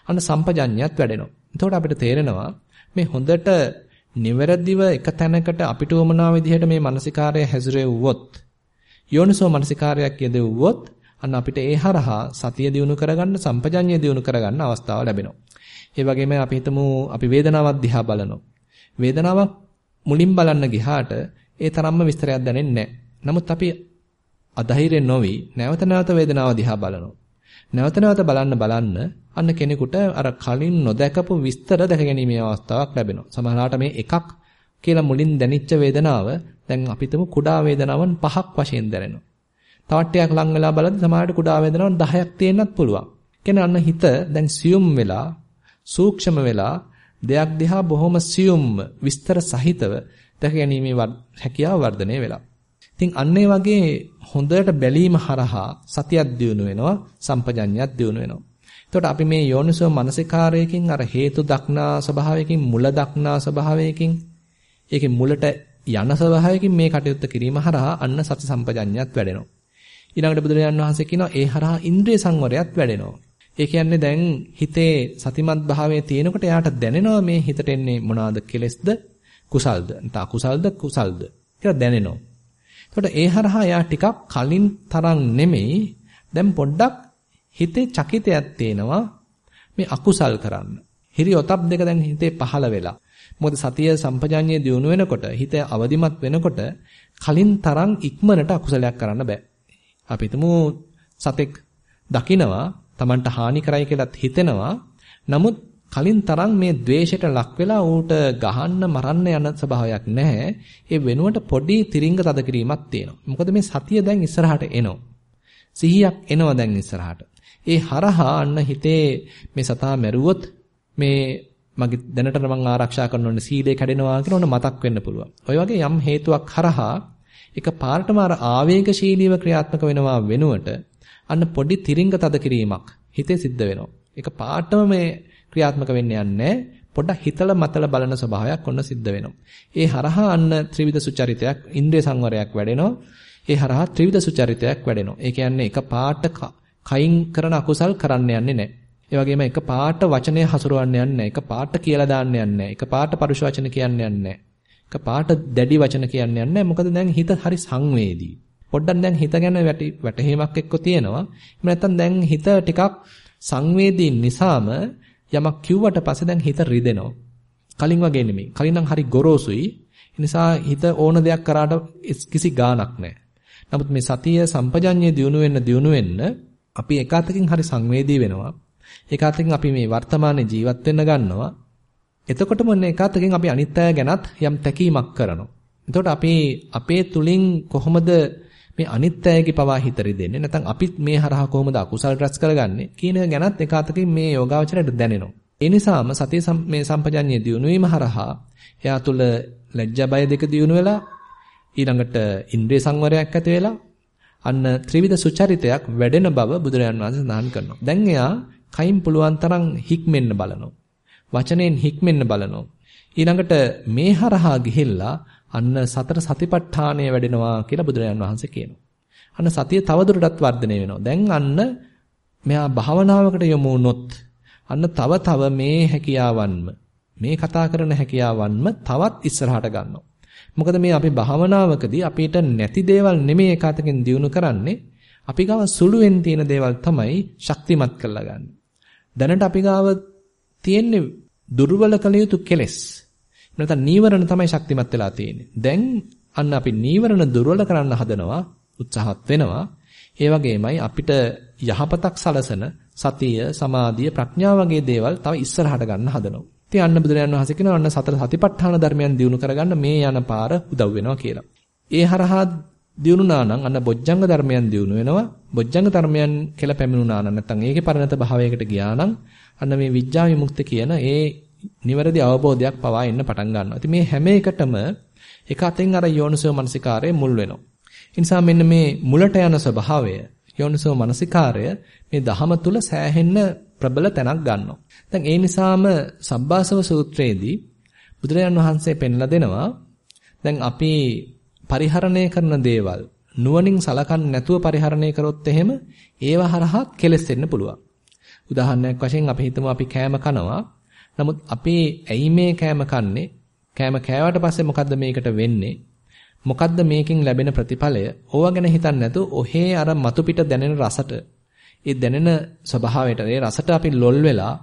අන්න සම්පජඤ්ඤයත් වැඩෙනවා. එතකොට අපිට තේරෙනවා මේ හොඳට නිවැරදිව එක තැනකට අපිට උමනා විදිහට මේ මානසිකාරය හැසිරෙව්වොත් යෝනිසෝ මානසිකාරයක් යෙදෙව්වොත් අන්න අපිට ඒ හරහා සතිය දිනු කරගන්න සම්පජඤ්ඤය දිනු කරගන්න අවස්ථාව ලැබෙනවා. ඒ වගේම අපි හිතමු අපි වේදනාවක් දිහා බලනවා. වේදනාවක් මුලින් බලන්න ගියාට ඒ තරම්ම විස්තරයක් දැනෙන්නේ නැහැ. නමුත් අපි අධෛර්ය නොවි නැවත නැවත වේදනාව දිහා බලනවා. නැවත නැවත බලන්න බලන්න අන්න කෙනෙකුට අර කලින් නොදැකපු විස්තර දැක ගැනීමේ අවස්ථාවක් ලැබෙනවා. සමහරවිට මේ එකක් කියලා මුලින් දැනිච්ච වේදනාව දැන් අපිටම කුඩා වේදනාවන් පහක් වශයෙන් දැනෙනවා. තවත් ටිකක් ලං වෙලා බලද්දි සමහරවිට කුඩා වේදනාවන් 10ක් තියෙන්නත් පුළුවන්. කියන්නේ අන්න හිත දැන් සියුම් වෙලා සූක්ෂම වෙලා දෙයක් දිහා බොහොම සියුම් විස්තර සහිතව දැක ගැනීමේ හැකියාව වර්ධනය වෙලා. ඉතින් අන්න වගේ හොඳට බැලීම හරහා සතියක් දියුණු වෙනවා සම්පජඤ්ඤයක් දියුණු වෙනවා. එතකොට අපි මේ යෝනිසෝ මනසිකාරයකින් අර හේතු දක්නා ස්වභාවයකින් මුල දක්නා ස්වභාවයකින් ඒකේ මුලට යන ස්වභාවයකින් මේ කටයුත්ත කිරීම හරහා අන්න සති සම්පජඤ්ඤයත් වැඩෙනවා. ඊළඟට බුදුරජාණන් වහන්සේ කියනවා ඒ හරහා ඉන්ද්‍රිය සංවරයත් වැඩෙනවා. ඒ කියන්නේ දැන් හිතේ සතිමත් භාවයේ තියෙනකොට එයාට දැනෙනවා මේ හිතට එන්නේ මොනවාද කෙලෙස්ද කුසල්ද නැත්නම් අකුසල්ද කුසල්ද කියලා දැනෙනවා. එතකොට ඒ හරහා එයා ටිකක් කලින් තරම් නෙමෙයි දැන් පොඩ්ඩක් හිතේ චකිතයක් තේනවා මේ අකුසල් කරන්න. හිරි ඔතප් දෙක දැන් හිතේ පහළ වෙලා. මොකද සතිය සම්පජාඤ්ඤය දියුණු වෙනකොට හිත අවදිමත් වෙනකොට කලින් තරම් ඉක්මනට අකුසලයක් කරන්න බෑ. අපි හිතමු සතෙක් දකිනවා Tamanට හානි කරයි කියලාත් හිතෙනවා. නමුත් කලින් තරම් මේ द्वේෂයට ලක් වෙලා ඌට ගහන්න මරන්න යන ස්වභාවයක් නැහැ. ඒ වෙනුවට පොඩි තිරිංග තද කිරීමක් තියෙනවා. මොකද මේ සතිය දැන් ඉස්සරහට එනවා. සිහියක් එනවා දැන් ඉස්සරහට. ඒ හරහා අන්න හිතේ මේ සතා මැරුවොත් මේ මගේ දැනට මම ආරක්ෂා කරන්න ඕනේ සීලය කැඩෙනවා කියන ඕන මතක් වෙන්න පුළුවන්. ඔය වගේ යම් හේතුවක් හරහා එක පාරටම අර ආවේගශීලීව ක්‍රියාත්මක වෙනවා වෙනුවට අන්න පොඩි තිරිංග තද කිරීමක් හිතේ සිද්ධ වෙනවා. එක පාටම මේ ක්‍රියාත්මක වෙන්න යන්නේ පොඩ්ඩක් හිතල මතල බලන ස්වභාවයක් ඔන්න සිද්ධ වෙනවා. ඒ හරහා අන්න ත්‍රිවිධ සුචරිතයක් ඉන්ද්‍රිය සංවරයක් වැඩෙනවා. ඒ හරහා ත්‍රිවිධ සුචරිතයක් වැඩෙනවා. ඒ කියන්නේ එක පාට කයින් කරන අකුසල් කරන්න යන්නේ නැහැ. ඒ වගේම එක පාට වචනය හසුරවන්න යන්නේ නැහැ. එක පාට කියලා දාන්න යන්නේ නැහැ. එක පාට පරුෂ වචන කියන්න යන්නේ නැහැ. එක පාට දැඩි වචන කියන්න යන්නේ නැහැ. මොකද දැන් හිත හරි සංවේදී. පොඩ්ඩක් දැන් හිත ගැන වැටහීමක් එක්ක තියෙනවා. එහෙම නැත්නම් දැන් හිත ටිකක් සංවේදී නිසාම යමක් කිව්වට පස්සේ දැන් හිත රිදෙනවා. කලින් වගේ නෙමෙයි. කලින් නම් හරි ගොරෝසුයි. ඒ නිසා හිත ඕන දෙයක් කරාට කිසි ගාණක් නැහැ. නමුත් මේ සතිය සම්පජඤ්ඤය දියුණු වෙන්න දියුණු වෙන්න අපි එකාතකින් හරි සංවේදී වෙනවා. එකාතකින් අපි මේ වර්තමානයේ ජීවත් වෙන්න ගන්නවා. එතකොටම ඔන්න එකාතකින් අපි අනිත් අය ගැනත් යම් තැකීමක් කරනවා. එතකොට අපි අපේ තුලින් කොහොමද මේ අනිත් අයගේ පවා හිත රිදෙන්නේ නැත්නම් අපිත් මේ හරහා කොහොමද අකුසල් රැස් කරගන්නේ කියන එක ගැනත් එකාතකින් මේ යෝගාවචරයට දැනෙනවා. ඒ නිසාම සතිය මේ සම්පජඤ්ඤය දියුණු වීම හරහා එයා තුල ලැජ්ජා බය දෙක දියුණු වෙලා ඊළඟට ඉන්ද්‍රිය සංවරයක් ඇති වෙලා අන්න ත්‍රිවිධ සුචරිතයක් වැඩෙන බව බුදුරජාන් වහන්සේ සඳහන් කරනවා. දැන් එයා කයින් පුළුවන් තරම් හික්මෙන්න බලනවා. වචනෙන් හික්මෙන්න බලනවා. ඊළඟට මේ හරහා ගිහිල්ලා අන්න සතර සතිපට්ඨානය වැඩෙනවා කියලා බුදුරජාන් වහන්සේ කියනවා. අන්න සතිය තවදුරටත් වර්ධනය වෙනවා. දැන් අන්න මෙහා භාවනාවකට යොමු වුණොත් අන්න තව තව මේ හැකියාවන්ම මේ කතා කරන හැකියාවන්ම තවත් ඉස්සරහට ගන්නවා. මොකද මේ අපි භාවනාවකදී අපිට නැති දේවල් නෙමෙයි එකතකින් දිනු කරන්නේ. අපි ගාව සුළුෙන් තියෙන දේවල් තමයි ශක්තිමත් කරලා ගන්න. දැනට අපි ගාව තියෙන්නේ දුර්වල කළ යුතු කෙලෙස්. නැත්නම් නීවරණ තමයි ශක්තිමත් වෙලා තියෙන්නේ. දැන් අන්න අපි නීවරණ දුර්වල කරන්න හදනවා, උත්සාහත් වෙනවා. ඒ වගේමයි අපිට යහපතක් සලසන සතිය, සමාධිය, ප්‍රඥාව වගේ දේවල් තව ඉස්සරහට ගන්න හදනවා. ඉතින් අන්න බුදුරජාණන් වහන්සේ කියනවා අන්න සතර සතිපට්ඨාන ධර්මයන් දිනු කරගන්න මේ යන පාර උදව් වෙනවා කියලා. ඒ හරහා දිනුනා නම් අන්න බොජ්ජංග ධර්මයන් දිනු වෙනවා. බොජ්ජංග ධර්මයන් කියලා පැමිණුණා නම් නැත්නම් ඒකේ පරිණත භාවයකට ගියා නම් අන්න මේ විඥා විමුක්ති කියන ඒ නිවැරදි අවබෝධයක් පවා එන්න පටන් ගන්නවා. ඉතින් මේ හැම එකටම එක අතෙන් අර යෝනිසෝ මනසිකාරය මුල් වෙනවා. ඒ නිසා මෙන්න මේ මුලට යන ස්වභාවය යෝනිසෝ මනසිකාරය මේ දහම තුල සෑහෙන්න ප්‍රබල තැනක් ගන්නවා. දැන් ඒ නිසාම සබ්බාසව සූත්‍රයේදී බුදුරජාන් වහන්සේ පෙන්ලා දෙනවා දැන් අපි පරිහරණය කරන දේවල් නුවණින් සලකන්නේ නැතුව පරිහරණය කරොත් එහෙම ඒව හරහා කෙලස් වෙන්න පුළුවන්. උදාහරණයක් වශයෙන් අපි හිතමු අපි කෑම කනවා නමුත් අපි ඇයි මේ කෑම කන්නේ? කෑම කෑවට පස්සේ මොකද්ද මේකට වෙන්නේ? මොකද්ද මේකෙන් ලැබෙන ප්‍රතිඵලය? ඕවා ගැන හිතන්නේ නැතුව ඔහේ අර මතු පිට දැනෙන රසට, ඒ දැනෙන ස්වභාවයට, ඒ රසට අපි ලොල් වෙලා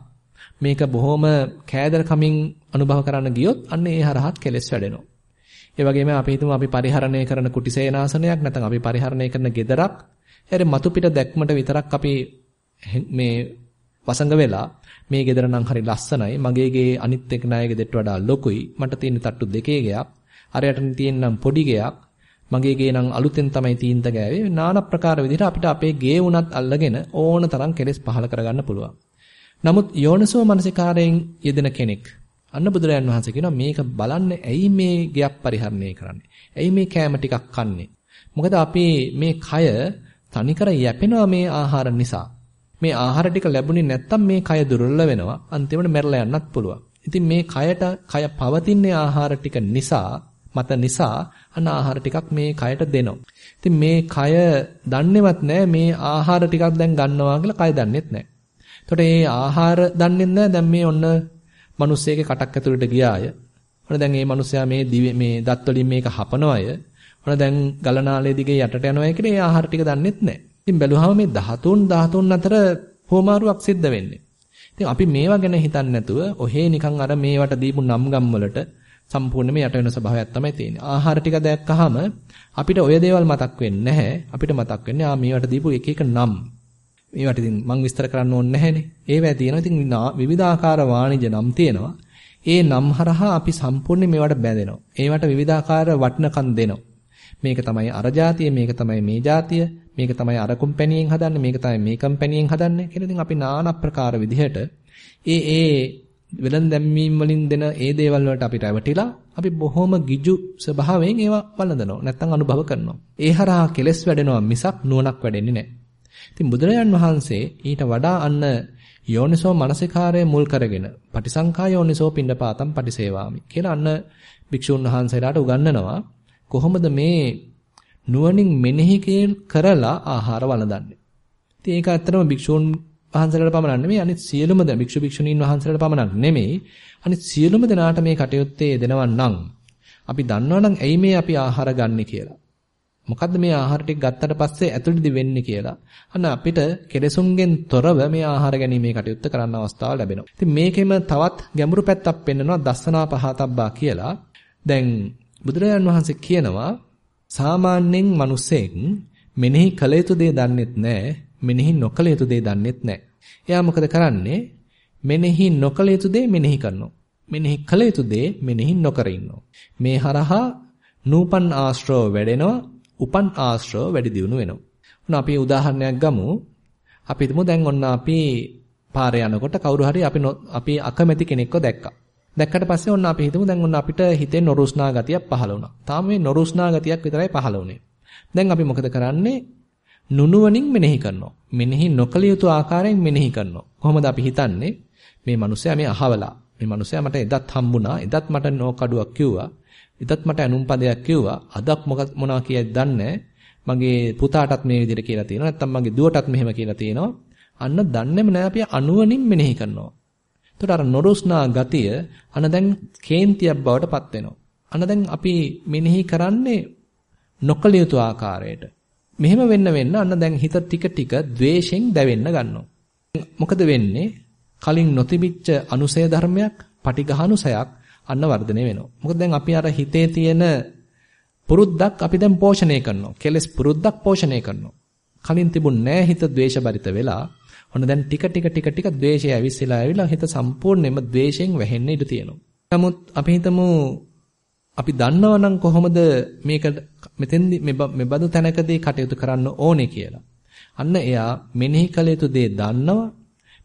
මේක බොහොම කෑදර කමින් අනුභව කරන්න ගියොත් අන්න ඒ හරහත් කෙලස් වැඩෙනවා. ඒ වගේම අපි හිතමු අපි පරිහරණය කරන කුටිසේනාසනයක් නැත්නම් අපි පරිහරණය කරන ගෙදරක් හැරි මතු පිට දැක්මට විතරක් අපි මේ වසඟ වෙලා මේ ගෙදර නම් හරි ලස්සනයි. මගේ ගේ අනිත් එක් ණයගේ දෙට වඩා ලොකුයි. මට තියෙන තට්ටු දෙකේ ගයක්. අරයට තියෙන නම් පොඩි ගයක්. මගේ ගේ නම් අලුතෙන් තමයි තීන්ත ගෑවේ. নানা ප්‍රකාර විදිහට අපිට අපේ ගේ උනත් අල්ලගෙන ඕන තරම් කෙලෙස් පහල කරගන්න පුළුවන්. නමුත් යෝනසෝ මනසිකාරයෙන් යෙදෙන කෙනෙක් අන්න බුදුරයන් වහන්සේ කියනවා මේක බලන්න ඇයි මේ ගයක් පරිහරණය කරන්නේ? ඇයි මේ කෑම ටිකක් කන්නේ? මොකද අපි මේ කය තනිකර යැපෙනවා මේ ආහාර නිසා. මේ ආහාර ටික ලැබුණේ නැත්තම් මේ කය දුර්වල වෙනවා. අන්තිමට මැරලා යන්නත් පුළුවන්. ඉතින් මේ කයට කය පවතින්නේ ආහාර ටික නිසා මත නිසා අන ආහාර ටිකක් මේ කයට දෙනවා. ඉතින් මේ කය දන්නේවත් නැහැ මේ ආහාර ටිකක් දැන් ගන්නවා කියලා කය දන්නේත් නැහැ. එතකොට මේ ආහාර දන්නේ නැහැ දැන් මේ ඔන්න මිනිස්සෙගේ කටක් ඇතුළට ගියාය. ඔන්න දැන් මේ මිනිස්සයා මේ මේ දත් වලින් මේක හපනවය. ඔන්න දැන් ගලනාලේ දිගේ යටට යනවා කියලා මේ ආහාර ටික දන්නේත් නැහැ. ඉතින් බැලුවාම මේ 13 13 අතර හෝමාරුවක් සිද්ධ වෙන්නේ. ඉතින් අපි මේවා ගැන හිතන්නේ නැතුව ඔහේ නිකන් අර මේවට දීපු නම් ගම් වලට සම්පූර්ණයෙන්ම යට වෙන ස්වභාවයක් තමයි තියෙන්නේ. ආහාර ටික දැක්කහම අපිට ඔය දේවල් මතක් වෙන්නේ නැහැ. අපිට මතක් වෙන්නේ ආ මේවට දීපු එක එක නම්. මේවට ඉතින් මම විස්තර කරන්න ඕනේ නැහැනේ. ඒවැ තියෙනවා. ඉතින් විවිධාකාර වාණිජ නම් තියෙනවා. ඒ නම් හරහා අපි සම්පූර්ණයෙන් මේවට බැඳෙනවා. ඒවට විවිධාකාර වටිනකම් දෙනවා. මේක තමයි අර જાතිය, මේක තමයි මේ જાතිය, මේක තමයි අර කම්පැනියෙන් හදන්නේ, මේක තමයි මේ කම්පැනියෙන් හදන්නේ කියලා ඉතින් අපි নানা ප්‍රකාර විදිහට ඒ ඒ වෙලන් දැම්මීම් වලින් දෙන ඒ දේවල් වලට අපි රැවටිලා අපි බොහොම ගිජු ස්වභාවයෙන් ඒවා වළඳනවා නැත්නම් අනුභව කරනවා. ඒ හරහා කෙලස් වැඩෙනවා මිසක් නුවණක් වැඩෙන්නේ නැහැ. ඉතින් බුදුරජාන් වහන්සේ ඊට වඩා අන්න යෝනිසෝ මනසිකාරය මුල් කරගෙන පටිසංඛා යෝනිසෝ පිණ්ඩපාතම් පටිසේවාමි කියලා අන්න භික්ෂුන් වහන්සේලාට උගන්වනවා කොහොමද මේ නුවණින් මෙනෙහි කරලා ආහාර වළඳන්නේ. ඉතින් ඒක ඇත්තටම භික්ෂූන් වහන්සේලාට පමණක් නෙමෙයි අනිත් සියලුම ද භික්ෂු භික්ෂුණීන් වහන්සේලාට පමණක් නෙමෙයි අනිත් සියලුම දෙනාට මේ කටයුත්තේ දෙනවා නම් අපි දන්නවා නම් ඇයි මේ අපි ආහාර ගන්නෙ කියලා. මොකද්ද මේ ආහාර ටික ගත්තට පස්සේ ඇතුළතදී වෙන්නේ කියලා. අන්න අපිට කෙලෙසුන්ගෙන් තොරව මේ ආහාර ගැනීමේ කටයුත්ත කරන්න අවස්ථාව ලැබෙනවා. ඉතින් මේකෙම තවත් ගැඹුරු පැත්තක් පෙන්වනවා දස්සනා පහතබ්බා කියලා. දැන් බුදුරජාන් වහන්සේ කියනවා සාමාන්‍යයෙන් මිනිස්සෙක් මෙනෙහි කළ යුතු දේ දන්නෙත් නැහැ මෙනෙහි නොකළ යුතු දේ දන්නෙත් නැහැ. එයා මොකද කරන්නේ? මෙනෙහි නොකළ යුතු දේ මෙනෙහි කරනවා. මෙනෙහි කළ යුතු දේ මෙනෙහි නොකර ඉන්නවා. මේ හරහා නූපන් ආශ්‍රව වැඩෙනවා, උපන් ආශ්‍රව වැඩි දියුණු වෙනවා. උන අපි උදාහරණයක් ගමු. අපි හිතමු දැන් ඔන්න අපි පාරේ යනකොට කවුරු හරි අපි අපි අකමැති කෙනෙක්ව දැක්කා. දැක්කට පස්සේ ඔන්න අපි හිතමු දැන් ඔන්න අපිට හිතේ නොරුස්නා ගතියක් පහළ වුණා. තාම මේ නොරුස්නා ගතියක් විතරයි පහළ වුණේ. දැන් අපි මොකද කරන්නේ? නුනුවණින් මෙනෙහි කරනවා. මෙනෙහි නොකළ යුතු ආකාරයෙන් මෙනෙහි කරනවා. කොහොමද අපි හිතන්නේ? මේ මිනිස්සයා මේ අහවලා. මේ මිනිස්සයා මට එදත් හම්බුණා. එදත් මට නෝකඩුවක් කිව්වා. එදත් මට අනුම්පදයක් කිව්වා. අදක් මොකක් මොනවා කියයිද දන්නේ මගේ පුතාටත් මේ විදිහට කියලා තියෙනවා. නැත්තම් මගේ දුවටත් මෙහෙම කියලා තියෙනවා. අන්න දන්නේම නැහැ අපි අනුවණින් මෙනෙහි කරනවා. එතකොට අර නොරුස්නා ගතිය අන දැන් කේන්තියක් බවට පත් වෙනවා. අන දැන් අපි මෙනෙහි කරන්නේ නොකල යුතු ආකාරයට. මෙහෙම වෙන්න වෙන්න අන්න දැන් හිත ටික ටික द्वේෂෙන් දැවෙන්න ගන්නවා. මොකද වෙන්නේ? කලින් නොතිබිච්ච අනුසය ධර්මයක්, පටිඝානුසයක් අන්න වර්ධනය වෙනවා. මොකද දැන් අපි අර හිතේ තියෙන පුරුද්දක් අපි දැන් පෝෂණය කරනවා. කෙලස් පුරුද්දක් පෝෂණය කරනවා. කලින් තිබුණ නෑ හිත ද්වේෂ බරිත වෙලා ඔන්න දැන් ටික ටික ටික ටික ද්වේෂය ඇවිස්සලා ඇවිල්ලා හිත සම්පූර්ණයෙන්ම ද්වේෂයෙන් වැහෙන්න ඉඩ තියෙනවා. නමුත් අපි හිතමු අපි දන්නවනම් කොහොමද මේක මෙතෙන්දි මේ බඳු තැනකදී කටයුතු කරන්න ඕනේ කියලා. අන්න එයා මෙනෙහි කළ යුතු දේ දන්නවා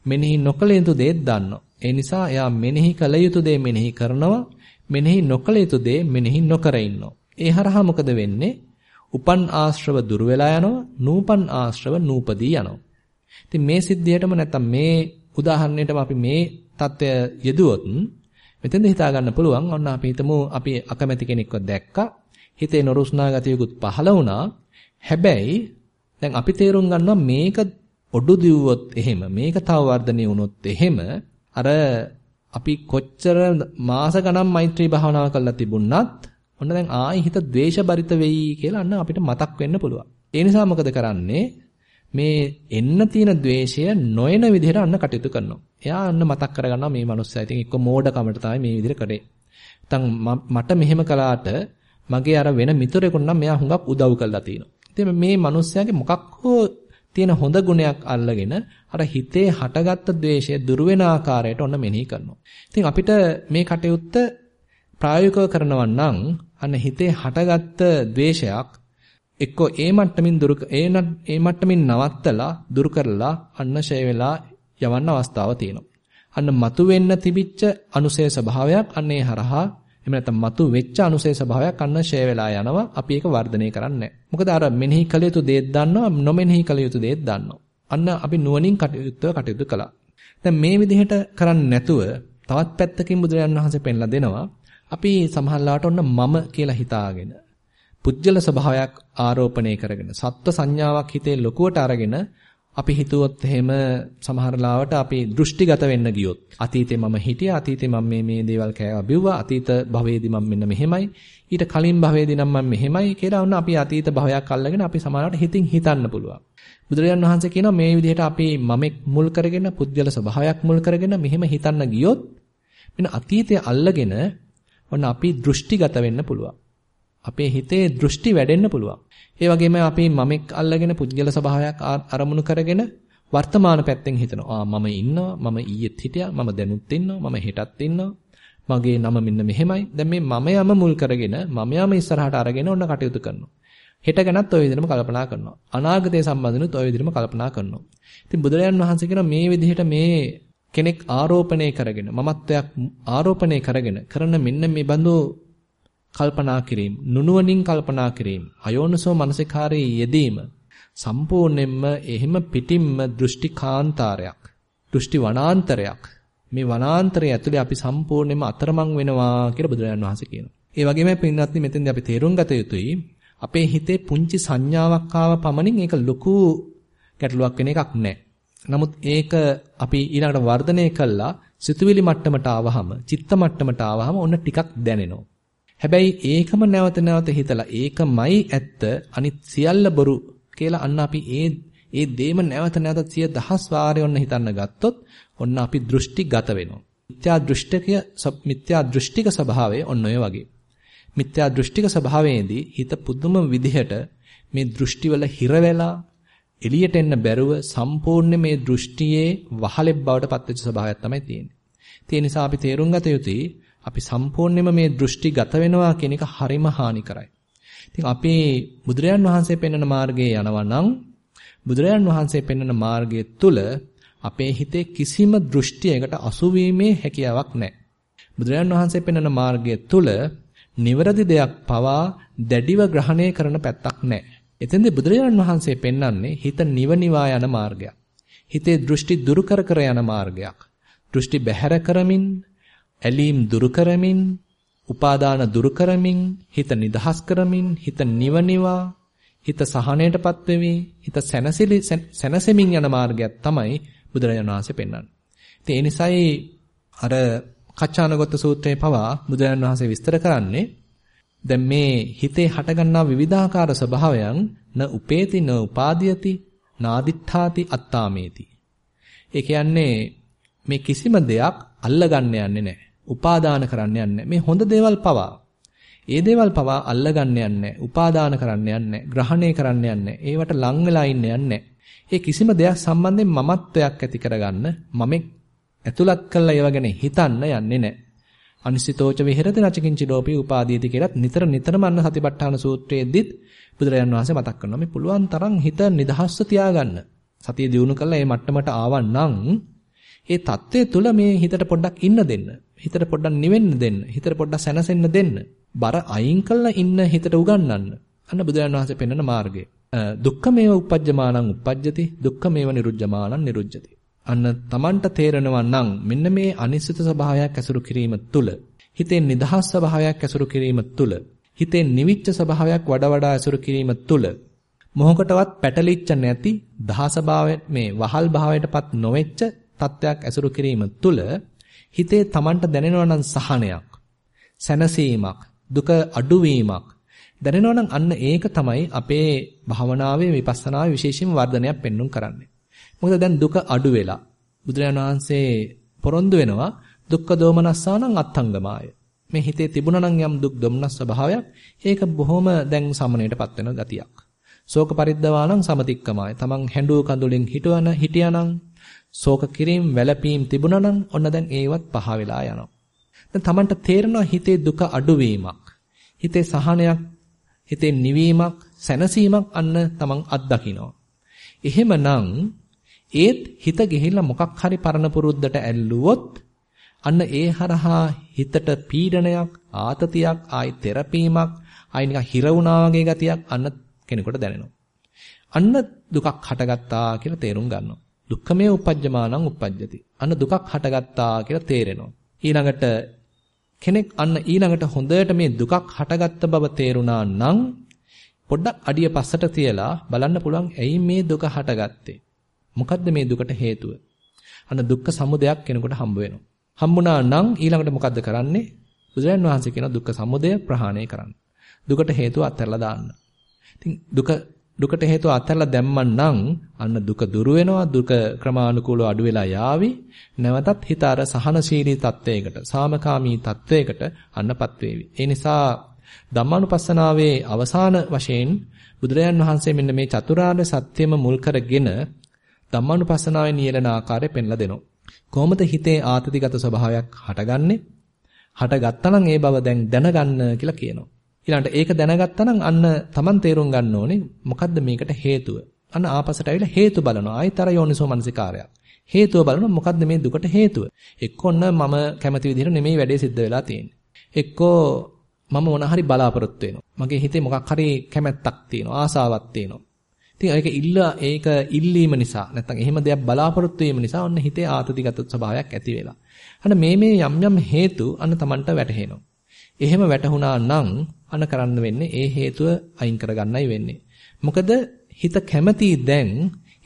මෙනෙහි නොකළ යුතු දේ දන්නවා. ඒ නිසා එයා මෙනෙහි කළ යුතු දේ මෙනෙහි කරනවා මෙනෙහි නොකළ යුතු දේ මෙනෙහි නොකර ඉන්නවා. ඒ හරහා මොකද වෙන්නේ? උපන් ආශ්‍රව දුර වෙලා යනවා නූපන් ආශ්‍රව නූපදී යනවා. ඉතින් මේ සිද්ධියටම නැත්තම් මේ උදාහරණයටම අපි මේ தත්ත්වය යෙදුවොත් මෙතෙන්ද හිතා ගන්න පුළුවන් ඔන්න අපි හිතමු අපි අකමැති කෙනෙක්ව දැක්කා හිතේ නොරුස්නා ගතියකුත් පහළ වුණා හැබැයි දැන් අපි තේරුම් ගන්නවා මේක ඔඩු දිව්වොත් එහෙම මේක තව වර්ධනය වුණොත් එහෙම අර අපි කොච්චර මාස ගණන් මෛත්‍රී භාවනාව කරලා තිබුණත් ඔන්න දැන් ආයි හිත ද්වේෂ බරිත වෙයි කියලා අන්න අපිට මතක් වෙන්න පුළුවන්. ඒ නිසා මොකද කරන්නේ? මේ එන්න තියෙන द्वේෂය නොයන විදිහට අන්න කටයුතු කරනවා. එයා අන්න මතක් කරගන්නවා මේ මනුස්සයා ඉතින් එක්ක මෝඩකමට තමයි මේ විදිහට කරේ. නැත්නම් මට මෙහෙම කළාට මගේ අර වෙන මිතුරෙකුට නම් මෙයා හුඟක් උදව් කරලා තියෙනවා. ඉතින් මේ මනුස්සයාගේ මොකක් හෝ තියෙන හොඳ ගුණයක් අල්ලගෙන අර හිතේ හටගත්ත ද්වේෂය දුරු වෙන ආකාරයට ඔන්න මෙනෙහි කරනවා. ඉතින් අපිට මේ කටයුත්ත ප්‍රායෝගිකව කරනවා නම් අන්න හිතේ හටගත්ත ද්වේෂයක් එක්කෝ ඒ මට්ටමින් දුරු ඒ ඒ මට්ටමින් නවත්තලා දුරු කරලා අන්න ෂය වෙලා යවන්න අවස්ථාවක් තියෙනවා. අන්න මතු වෙන්න තිබිච්ච අනුසය ස්වභාවයක් අන්න ඒ හරහා එහෙම නැත්නම් මතු වෙච්ච අනුසය ස්වභාවයක් අන්න ෂය වෙලා යනවා. අපි ඒක වර්ධනය කරන්නේ මොකද අර මෙනෙහි කළ යුතු දේත් දන්නවා නොමෙනෙහි කළ යුතු දේත් දන්නවා. අන්න අපි නුවණින් කටයුතු කටයුතු කළා. දැන් මේ විදිහට කරන්නේ නැතුව තවත් පැත්තකින් බුදුරජාණන් වහන්සේ පෙන්ලා දෙනවා. අපි සමහරලාට ඔන්න මම කියලා හිතාගෙන පුජ්‍යල ස්වභාවයක් ආරෝපණය කරගෙන සත්ව සංඥාවක් හිතේ ලොකුවට අරගෙන අපි හිතුවොත් එහෙම සමහර ලාවට අපි දෘෂ්ටිගත වෙන්න ගියොත් අතීතේ මම හිටියා අතීතේ මම මේ මේ දේවල් කෑවා බිව්වා අතීත භවයේදී මම මෙන්න මෙහෙමයි ඊට කලින් භවයේදී නම් මම මෙහෙමයි කියලා වුණා අපි අතීත භවයක් අල්ලගෙන අපි සමහරවිට හිතින් හිතන්න පුළුවන්. බුදුරජාන් වහන්සේ කියනවා මේ විදිහට අපි මමෙක් මුල් කරගෙන පුජ්‍යල ස්වභාවයක් මුල් කරගෙන මෙහෙම හිතන්න ගියොත් මෙන්න අතීතය අල්ලගෙන ඔන්න අපි දෘෂ්ටිගත වෙන්න පුළුවන්. අපේ හිතේ දෘෂ්ටි වැඩෙන්න පුළුවන්. ඒ වගේම අපි මමෙක් අල්ලගෙන පුද්ගල ස්වභාවයක් අරමුණු කරගෙන වර්තමාන පැත්තෙන් හිතනවා. ආ මම ඉන්නවා, මම ඊයේත් හිටියා, මම දැනුත් ඉන්නවා, මම හෙටත් ඉන්නවා. මගේ නම මෙන්න මෙහෙමයි. දැන් මේ මම යම මුල් කරගෙන මම යම ඉස්සරහට අරගෙන ඔන්න කටයුතු කරනවා. හෙට ගැනත් ඔය විදිහටම කල්පනා කරනවා. අනාගතය සම්බන්ධනුත් ඔය විදිහටම කල්පනා කරනවා. ඉතින් බුදුරජාන් වහන්සේ කියන මේ විදිහට මේ කෙනෙක් ආරෝපණය කරගෙන මමත්වයක් ආරෝපණය කරගෙන කරන මෙන්න මේ බඳු කල්පනා කිරීම, නුනුවණින් කල්පනා කිරීම, අයෝනසෝ මනසිකාරයේ යෙදීම සම්පූර්ණයෙන්ම එහෙම පිටින්ම දෘෂ්ටි කාන්තාරයක්, දෘෂ්ටි වනාන්තරයක්. මේ වනාන්තරය ඇතුලේ අපි සම්පූර්ණයෙන්ම අතරමං වෙනවා කියලා බුදුරජාණන් වහන්සේ කියනවා. ඒ වගේම පින්වත්නි මෙතෙන්දී අපි තේරුම් ගත යුතුයි අපේ හිතේ පුංචි සංඥාවක් ආව පමණින් ඒක ලොකු ගැටලුවක් වෙන එකක් නෑ. නමුත් ඒක අපි ඊළඟට වර්ධනය කළා සිතුවිලි මට්ටමට ආවහම, චිත්ත මට්ටමට ආවහම ඔන්න ටිකක් දැනෙනවා. හැබැයි ඒකම නැවත නැවත හිතලා ඒකමයි ඇත්ත අනිත් සියල්ල බොරු කියලා අන්න අපි ඒ ඒ දේම නැවත නැවත සිය දහස් වාරේ ඔන්න හිතන්න ගත්තොත් ඔන්න අපි දෘෂ්ටිගත වෙනවා. මිත්‍යා දෘෂ්ටිකය මිත්‍යා දෘෂ්ටික ස්වභාවය ඔන්න ඔය වගේ. මිත්‍යා දෘෂ්ටික ස්වභාවයේදී හිත පුදුම විදිහට මේ දෘෂ්ටිවල හිර වෙලා එළියට එන්න බැරුව සම්පූර්ණ මේ දෘෂ්ටියේ වහලෙක් බවට පත්වෙච්ච ස්වභාවයක් තමයි තියෙන්නේ. ඒ නිසා අපි තේරුම් ගත යුතුයි අපි සම්පූර්ණයෙන්ම මේ දෘෂ්ටි ගත වෙනවා කියන එක හරිම හානිකරයි. ඉතින් අපි බුදුරජාන් වහන්සේ පෙන්වන මාර්ගයේ යනවා නම් බුදුරජාන් වහන්සේ පෙන්වන මාර්ගය තුල අපේ හිතේ කිසිම දෘෂ්ටියකට අසු හැකියාවක් නැහැ. බුදුරජාන් වහන්සේ පෙන්වන මාර්ගය තුල නිවරදි දෙයක් පවා දැඩිව ග්‍රහණය කරන පැත්තක් නැහැ. එතෙන්දී බුදුරජාණන් වහන්සේ පෙන්වන්නේ හිත නිවනිවා යන මාර්ගයක්. හිතේ දෘෂ්ටි දුරු කර කර යන මාර්ගයක්. දෘෂ්ටි බැහැර කරමින් ඇලීම් දුරු කරමින්, උපාදාන දුරු කරමින්, හිත නිදහස් කරමින්, හිත නිවනිවා, හිත සහනයටපත් වෙවි, හිත සැනසෙලි සැනසෙමින් යන මාර්ගයක් තමයි බුදුරජාණන් වහන්සේ පෙන්වන්නේ. ඉතින් ඒ නිසායි අර කච්චානගත සූත්‍රයේ පවා බුදුරජාණන් වහන්සේ විස්තර කරන්නේ දැන් මේ හිතේ හටගන්නා විවිධාකාර ස්වභාවයන් න උපේති න උපාදීයති නාදිත්තාති අත්තාමේති. ඒ කියන්නේ මේ කිසිම දෙයක් අල්ලගන්න යන්නේ නැහැ. උපාදාන කරන්න යන්නේ මේ හොඳ දේවල් පවා. ඒ දේවල් පවා අල්ලගන්න යන්නේ උපාදාන කරන්න යන්නේ ග්‍රහණය කරන්න යන්නේ ඒවට ලං වෙලා ඉන්න යන්නේ ඒ කිසිම දෙයක් සම්බන්ධයෙන් මමත්වයක් ඇති කරගන්න මමෙක් ඇතුළත් කළා ඒව ගැන හිතන්න යන්නේ නැහැ. අනිසිතෝච විහෙරති නචකින්චි ලෝපී උපාදීති කියලත් නිතර නිතරම අන්න සතිපට්ඨාන සූත්‍රයේදීත් බුදුරජාන් වහන්සේ මතක් කරනවා මේ පුළුවන් තරම් හිත නිදහස්ව තියාගන්න. සතිය දිනු කළා මේ මට්ටමට ආවන්නම් ඒ தත්ත්වය තුල මේ හිතට පොඩ්ඩක් ඉන්න දෙන්න. හිතට පොඩ්ඩක් නිවෙන්න දෙන්න. හිතට පොඩ්ඩක් සැනසෙන්න දෙන්න. බර අයින් කළා ඉන්න හිතට උගන්වන්න. අන්න බුදුරජාණන් වහන්සේ පෙන්වන මාර්ගය. දුක්ඛමේව uppajjamanan uppajjati දුක්ඛමේව niruজ্ජමානං niruজ্ජති. අන්න Tamanට තේරෙනවා නම් මෙන්න මේ අනිශ්චිත ස්වභාවයක් ඇසුරු කිරීම තුළ හිතේ නිදහස් ස්වභාවයක් ඇසුරු කිරීම තුළ හිතේ නිවිච්ච ස්වභාවයක් වඩා වඩා ඇසුරු කිරීම තුළ මොහොකටවත් පැටලිච්ච නැති දහස භාවයට මේ වහල් භාවයටපත් නොවෙච්ච තත්වයක් ඇසුරු කිරීම තුළ හිතේ Tamanට දැනෙනවා නම් සහනයක්, සැනසීමක්, දුක අඩුවීමක් දැනෙනවා නම් අන්න ඒක තමයි අපේ භවනාවේ විපස්සනාවේ විශේෂම වර්ධනයක් පෙන්눔 කරන්නේ. මොකද දැන් දුක අඩු වෙලා බුදුරජාණන් වහන්සේ පොරොන්දු වෙනවා දුක්ඛ දෝමනස්සානං අත්ංගමාය. මේ හිතේ තිබුණා නම් යම් දුක් දුම්නස් ස්වභාවයක් ඒක බොහොම දැන් සමනයටපත් වෙන ගතියක්. ශෝක පරිද්දවානම් සමතික්කමයි. තමන් හැඬු කඳුලින් හිටවන හිටියානම් ශෝක කිරීම වැළපීම් තිබුණානම් ඔන්න දැන් ඒවත් පහ වෙලා යනවා. දැන් තමන්ට තේරෙනවා හිතේ දුක අඩුවීමක්. හිතේ සහනයක්, හිතේ නිවීමක්, සැනසීමක් අන්න තමන් අත්දකිනවා. එහෙමනම් ඒත් හිත ගිහිල්ලා මොකක් හරි පරණ පුරුද්දට ඇල්ලුවොත් අන්න ඒ හරහා හිතට පීඩනයක්, ආතතියක්, ආයි තෙරපීමක්, ආයි නිකන් හිර වුණා වගේ ගතියක් අන්න කෙනෙකුට දැනෙනවා. අන්න දුකක් හටගත්තා කියලා තේරුම් ගන්නවා. දුක්ඛමේ උපජ්ජමානං උපජ්ජති. අන්න දුකක් හටගත්තා කියලා තේරෙනවා. ඊළඟට කෙනෙක් අන්න ඊළඟට හොඳට මේ දුකක් හටගත්ත බව තේරුණා නම් පොඩ්ඩක් අඩිය පස්සට තියලා බලන්න පුළුවන් ඇයි මේ දුක හටගත්තේ? මොකද්ද මේ දුකට හේතුව? අන්න දුක්ඛ සමුදයක් කෙනෙකුට හම්බ වෙනවා. හම්බුණා නම් ඊළඟට මොකද්ද කරන්නේ? බුදුරජාණන් වහන්සේ කියන දුක්ඛ සමුදය ප්‍රහාණය කරන්න. දුකට හේතුව අත්හැරලා දාන්න. ඉතින් දුක දුකට හේතුව අත්හැරලා දැම්මන් නම් අන්න දුක දුරු වෙනවා දුක ක්‍රමානුකූලව අඩු වෙලා යාවි. නැවතත් හිත අර සහනශීලී තත්වයකට සාමකාමී තත්වයකට අන්නපත් වේවි. ඒ නිසා ධම්මානුපස්සනාවේ අවසාන වශයෙන් බුදුරජාන් වහන්සේ මෙන්න මේ චතුරාර්ය සත්‍යම මුල් කරගෙන ධම්මානුපස්සනාවේ නියලන ආකාරය පෙන්ලා දෙනවා. කොහොමද හිතේ ආතතිගත ස්වභාවයක් හටගන්නේ? හටගත්තා නම් ඒ බව දැන් දැනගන්න කියලා කියනවා. ඊළඟට ඒක දැනගත්තා නම් අන්න Taman තේරුම් ගන්න ඕනේ මොකද්ද මේකට හේතුව. අන්න ආපසට ඇවිල්ලා හේතු බලනවා. ආයිතර යෝනිසෝ මනසිකාරයක්. හේතුව බලනවා මොකද්ද මේ දුකට හේතුව. එක්කොන්න මම කැමති විදිහට නෙමෙයි වැඩේ සිද්ධ වෙලා තියෙන්නේ. එක්කෝ මම මොන හරි බලාපොරොත්තු වෙනවා. මගේ හිතේ මොකක් හරි කැමැත්තක් තියෙනවා, ආසාවක් තියෙනවා. ඉතින් ඒක ඉල්ල ඒක ඉල්ලීම නිසා නැත්නම් එහෙම දෙයක් බලාපොරොත්තු වීම නිසා ඔන්න හිතේ ආතතිගත ස්වභාවයක් ඇති වෙලා. අන්න මේ මේ යම් යම් හේතු අන්න Tamanට වැටහෙනවා. එහෙම වැටහුණා නම් අන කරන්න වෙන්නේ ඒ හේතුව අයින් කරගන්නයි වෙන්නේ. මොකද හිත කැමති දැන්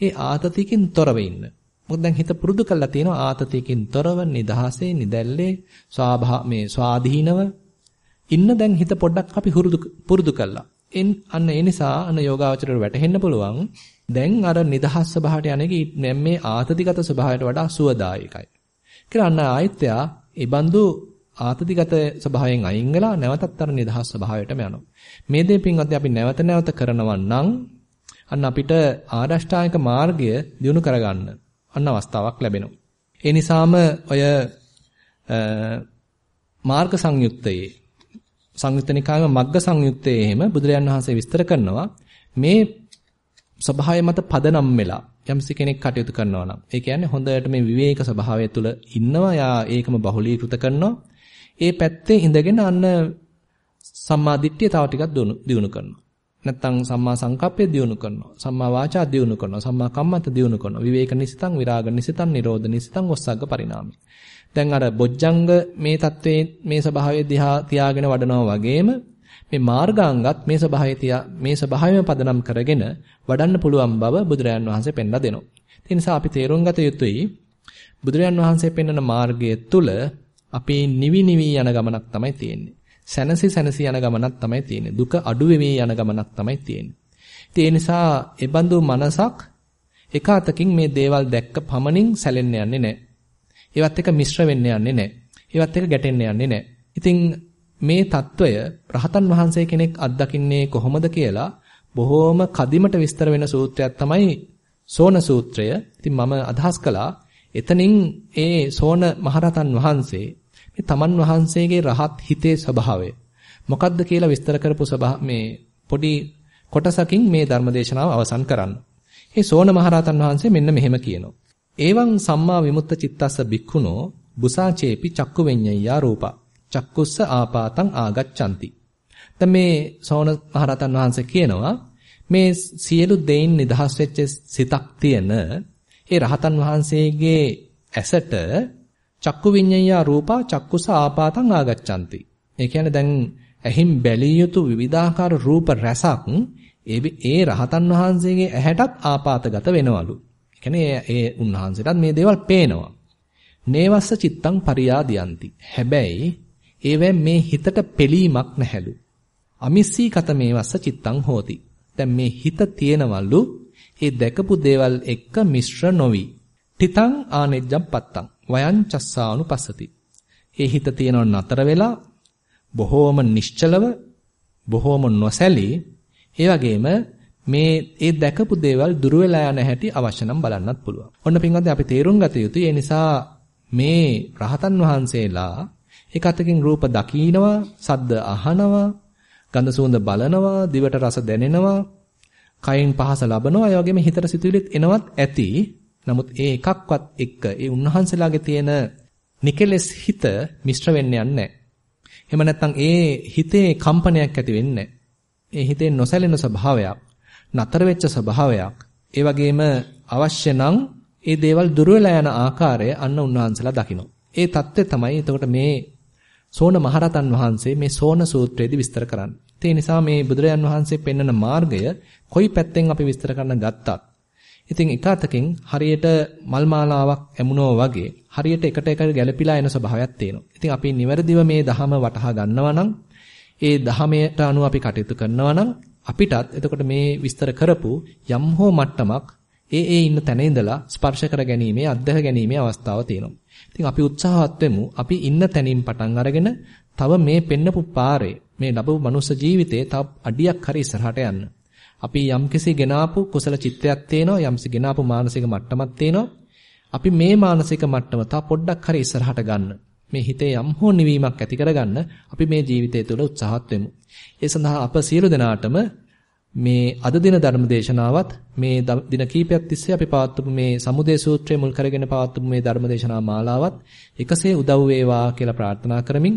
ඒ ආතතියකින් තොරව ඉන්න. මොකද දැන් හිත පුරුදු කරලා තියෙනවා ආතතියකින් තොරව නිදහසේ නිදැල්ලේ ස්වාභා මේ ස්වාධීනව ඉන්න දැන් හිත පොඩ්ඩක් අපි පුරුදු කළා. එන් අන්න ඒ නිසා අන්න යෝගාවචරයට වැටහෙන්න පුළුවන් දැන් අර නිදහස් ස්වභාවයට යන්නේ මේ ආතතිගත ස්වභාවයට වඩා සුවදායකයි. කියලා අන්න ආයත්‍යා ඒ බඳු ආතතිගත ස්වභාවයෙන් අයින් වෙලා නැවතත් අර නිදහස් ස්වභාවයටම යනවා. මේ දේ පින්වත්නි අපි නැවත නැවත කරනවා නම් අන්න අපිට ආරෂ්ඨායක මාර්ගය දියුණු කරගන්න අන්න අවස්ථාවක් ලැබෙනවා. ඒ නිසාම ඔය මාර්ග සංයුත්තයේ සංයුත්ත නිකායේ මග්ග සංයුත්තයේ එහෙම බුදුරජාන් වහන්සේ විස්තර කරනවා මේ ස්වභාවය මත පදනම් වෙලා යම්සි කෙනෙක් කටයුතු කරනවා නම් ඒ කියන්නේ හොඳට මේ විවේක ස්වභාවය තුළ ඉන්නවා යා ඒකම බහුලීකృత කරනවා ඒ පැත්තේ ඉඳගෙන අන්න සම්මා දිට්ඨිය තව ටිකක් දියුණු කරනවා. නැත්තම් සම්මා සංකප්පය දියුණු කරනවා. සම්මා වාචා දියුණු කරනවා. සම්මා කම්මන්ත දියුණු කරනවා. විවේක නිසිතං විරාග නිසිතං නිරෝධ නිසිතං ඔස්සග්ග පරිණාමි. දැන් අර බොජ්ජංග මේ தત્ත්වයේ මේ ස්වභාවය දිහා තියාගෙන වඩනවා වගේම මේ මාර්ගාංගත් මේ ස්වභාවය තියා මේ ස්වභාවයම පදනම් කරගෙන වඩන්න පුළුවන් බව බුදුරයන් වහන්සේ පෙන්ලා දෙනවා. ඒ නිසා අපි තේරුම් ගත යුතුයි බුදුරයන් වහන්සේ පෙන්වන මාර්ගය තුල අපේ නිවි නිවි යන ගමනක් තමයි තියෙන්නේ. සැනසී සැනසී යන ගමනක් තමයි තියෙන්නේ. දුක අඩු යන ගමනක් තමයි තියෙන්නේ. ඒ නිසා එබඳු මනසක් එක අතකින් මේ දේවල් දැක්ක පමණින් සැලෙන්න යන්නේ නැහැ. ඒවත් එක මිශ්‍ර වෙන්න යන්නේ නැහැ. ඒවත් එක ගැටෙන්න යන්නේ නැහැ. ඉතින් මේ తত্ত্বය රහතන් වහන්සේ කෙනෙක් අත්දකින්නේ කොහොමද කියලා බොහෝම කදිමට විස්තර වෙන සූත්‍රයක් තමයි සෝන සූත්‍රය. ඉතින් මම අදහස් කළා එතනින් ඒ සෝන මහරතන් වහන්සේ මේ තමන් වහන්සේගේ රහත් හිතේ ස්වභාවය මොකක්ද කියලා විස්තර කරපු මේ පොඩි කොටසකින් මේ ධර්මදේශනාව අවසන් කරන්න. මේ සෝන මහරතන් වහන්සේ මෙන්න මෙහෙම කියනවා. එවං සම්මා විමුක්ත චිත්තස්ස බික්ඛුනෝ බුසාචේපි චක්කු වෙඤ්ඤයා රූපා. චක්කුස්ස ආපාතං ආගච්ඡanti. දැන් මේ සෝන මහරතන් වහන්සේ කියනවා මේ සියලු දෙයින් නිදහස් වෙච්ච සිතක් තියෙන ඒ රහතන් වහන්සේගේ ඇසට චක්කු විඤ්ඤය රූපා චක්කුස ආපාතං ආගච්ඡanti. ඒ කියන්නේ දැන් ඇහිම් බැලිය යුතු විවිධාකාර රූප රසක් ඒ රහතන් වහන්සේගේ ඇහැටත් ආපාතගත වෙනවලු. ඒ කියන්නේ ඒ උන්වහන්සේටත් මේ දේවල් පේනවා. නේවස්ස චිත්තං පරියාදියන්ති. හැබැයි ඒවෙන් මේ හිතට පෙලීමක් නැහැලු. අමිස්සී කත මේවස්ස චිත්තං හෝති. දැන් මේ හිත තියෙනවලු ඒ දැකපු දේවල් එක්ක මිශ්‍ර නොවි. තිතං ආනෙජ්ජම් පත්තං වයං චස්සානුපස්සති. ඒ හිත තියෙනව නතර වෙලා බොහෝම නිශ්චලව බොහෝම නොසැලී ඒ වගේම මේ ඒ දැකපු දේවල් දුර වෙලා යන හැටි අවශ්‍ය නම් බලන්නත් පුළුවන්. ඔන්න පින්වත්නි අපි තේරුම් ගත යුතුයි. ඒ නිසා මේ රහතන් වහන්සේලා එක අතකින් රූප දකිනවා, සද්ද අහනවා, ගඳ සුවඳ බලනවා, දිවට රස දැනෙනවා, කයින් පහස ලබනවා, ඒ වගේම හිතට සිතුවිලිත් එනවත් ඇති. නමුත් ඒ එකක්වත් එක්ක ඒ උන්වහන්සේලාගේ තියෙන නිකලස් හිත මිශ්‍ර වෙන්නේ නැහැ. එහෙම නැත්නම් ඒ හිතේ කම්පනයක් ඇති වෙන්නේ ඒ හිතේ නොසැලෙන ස්වභාවයක්, නතර වෙච්ච ස්වභාවයක්, ඒ වගේම අවශ්‍ය නම් ඒ දේවල් දුර යන ආකාරය අන්න උන්වහන්සේලා දකින්න. ඒ தත්ත්වය තමයි එතකොට මේ සෝන මහරතන් වහන්සේ මේ සෝන සූත්‍රයේදී විස්තර කරන්නේ. ඒ නිසා මේ බුදුරජාන් වහන්සේ පෙන්වන මාර්ගය කොයි පැත්තෙන් අපි විස්තර කරන්න ගත්තත් ඉතින් එක අතකින් හරියට මල් මාලාවක් ඇමුණෝ වගේ හරියට එකට එකට ගැළපීලා එන ස්වභාවයක් තියෙනවා. ඉතින් අපි නිවැරදිව මේ ධහම වටහා ගන්නවා නම් ඒ ධහමයට අනුව අපි කටයුතු කරනවා නම් අපිටත් එතකොට මේ විස්තර කරපු යම් හෝ මට්ටමක් ඒ ඒ ඉන්න තැන ඉඳලා ස්පර්ශ කර ගැනීමේ අත්දැක ගැනීමේ අවස්ථාව තියෙනවා. ඉතින් අපි උත්සාහවත් වෙමු අපි ඉන්න තැනින් පටන් අරගෙන තව මේ පෙන්නපු පාරේ මේ ලැබු මනුස්ස ජීවිතේ තව අඩියක් හරි ඉස්සරහට යන්න. අපි යම්කිසි ගෙනාපු කුසල චිත්තයක් තේනවා යම්සි ගෙනාපු මානසික මට්ටමක් තේනවා. අපි මේ මානසික මට්ටම තව පොඩ්ඩක් හරි ඉස්සරහට ගන්න. මේ හිතේ යම් හෝ නිවීමක් ඇති කරගන්න අපි මේ ජීවිතය තුළ උත්සාහත් වෙමු. ඒ සඳහා අප සියලු දෙනාටම මේ අද දින ධර්ම දේශනාවත් මේ දින කීපයක් තිස්සේ අපි පවත්වපු මේ සමුදේ සූත්‍රය මුල් කරගෙන පවත්වපු මේ ධර්ම දේශනා මාලාවත් එකසේ උදව් වේවා කියලා ප්‍රාර්ථනා කරමින්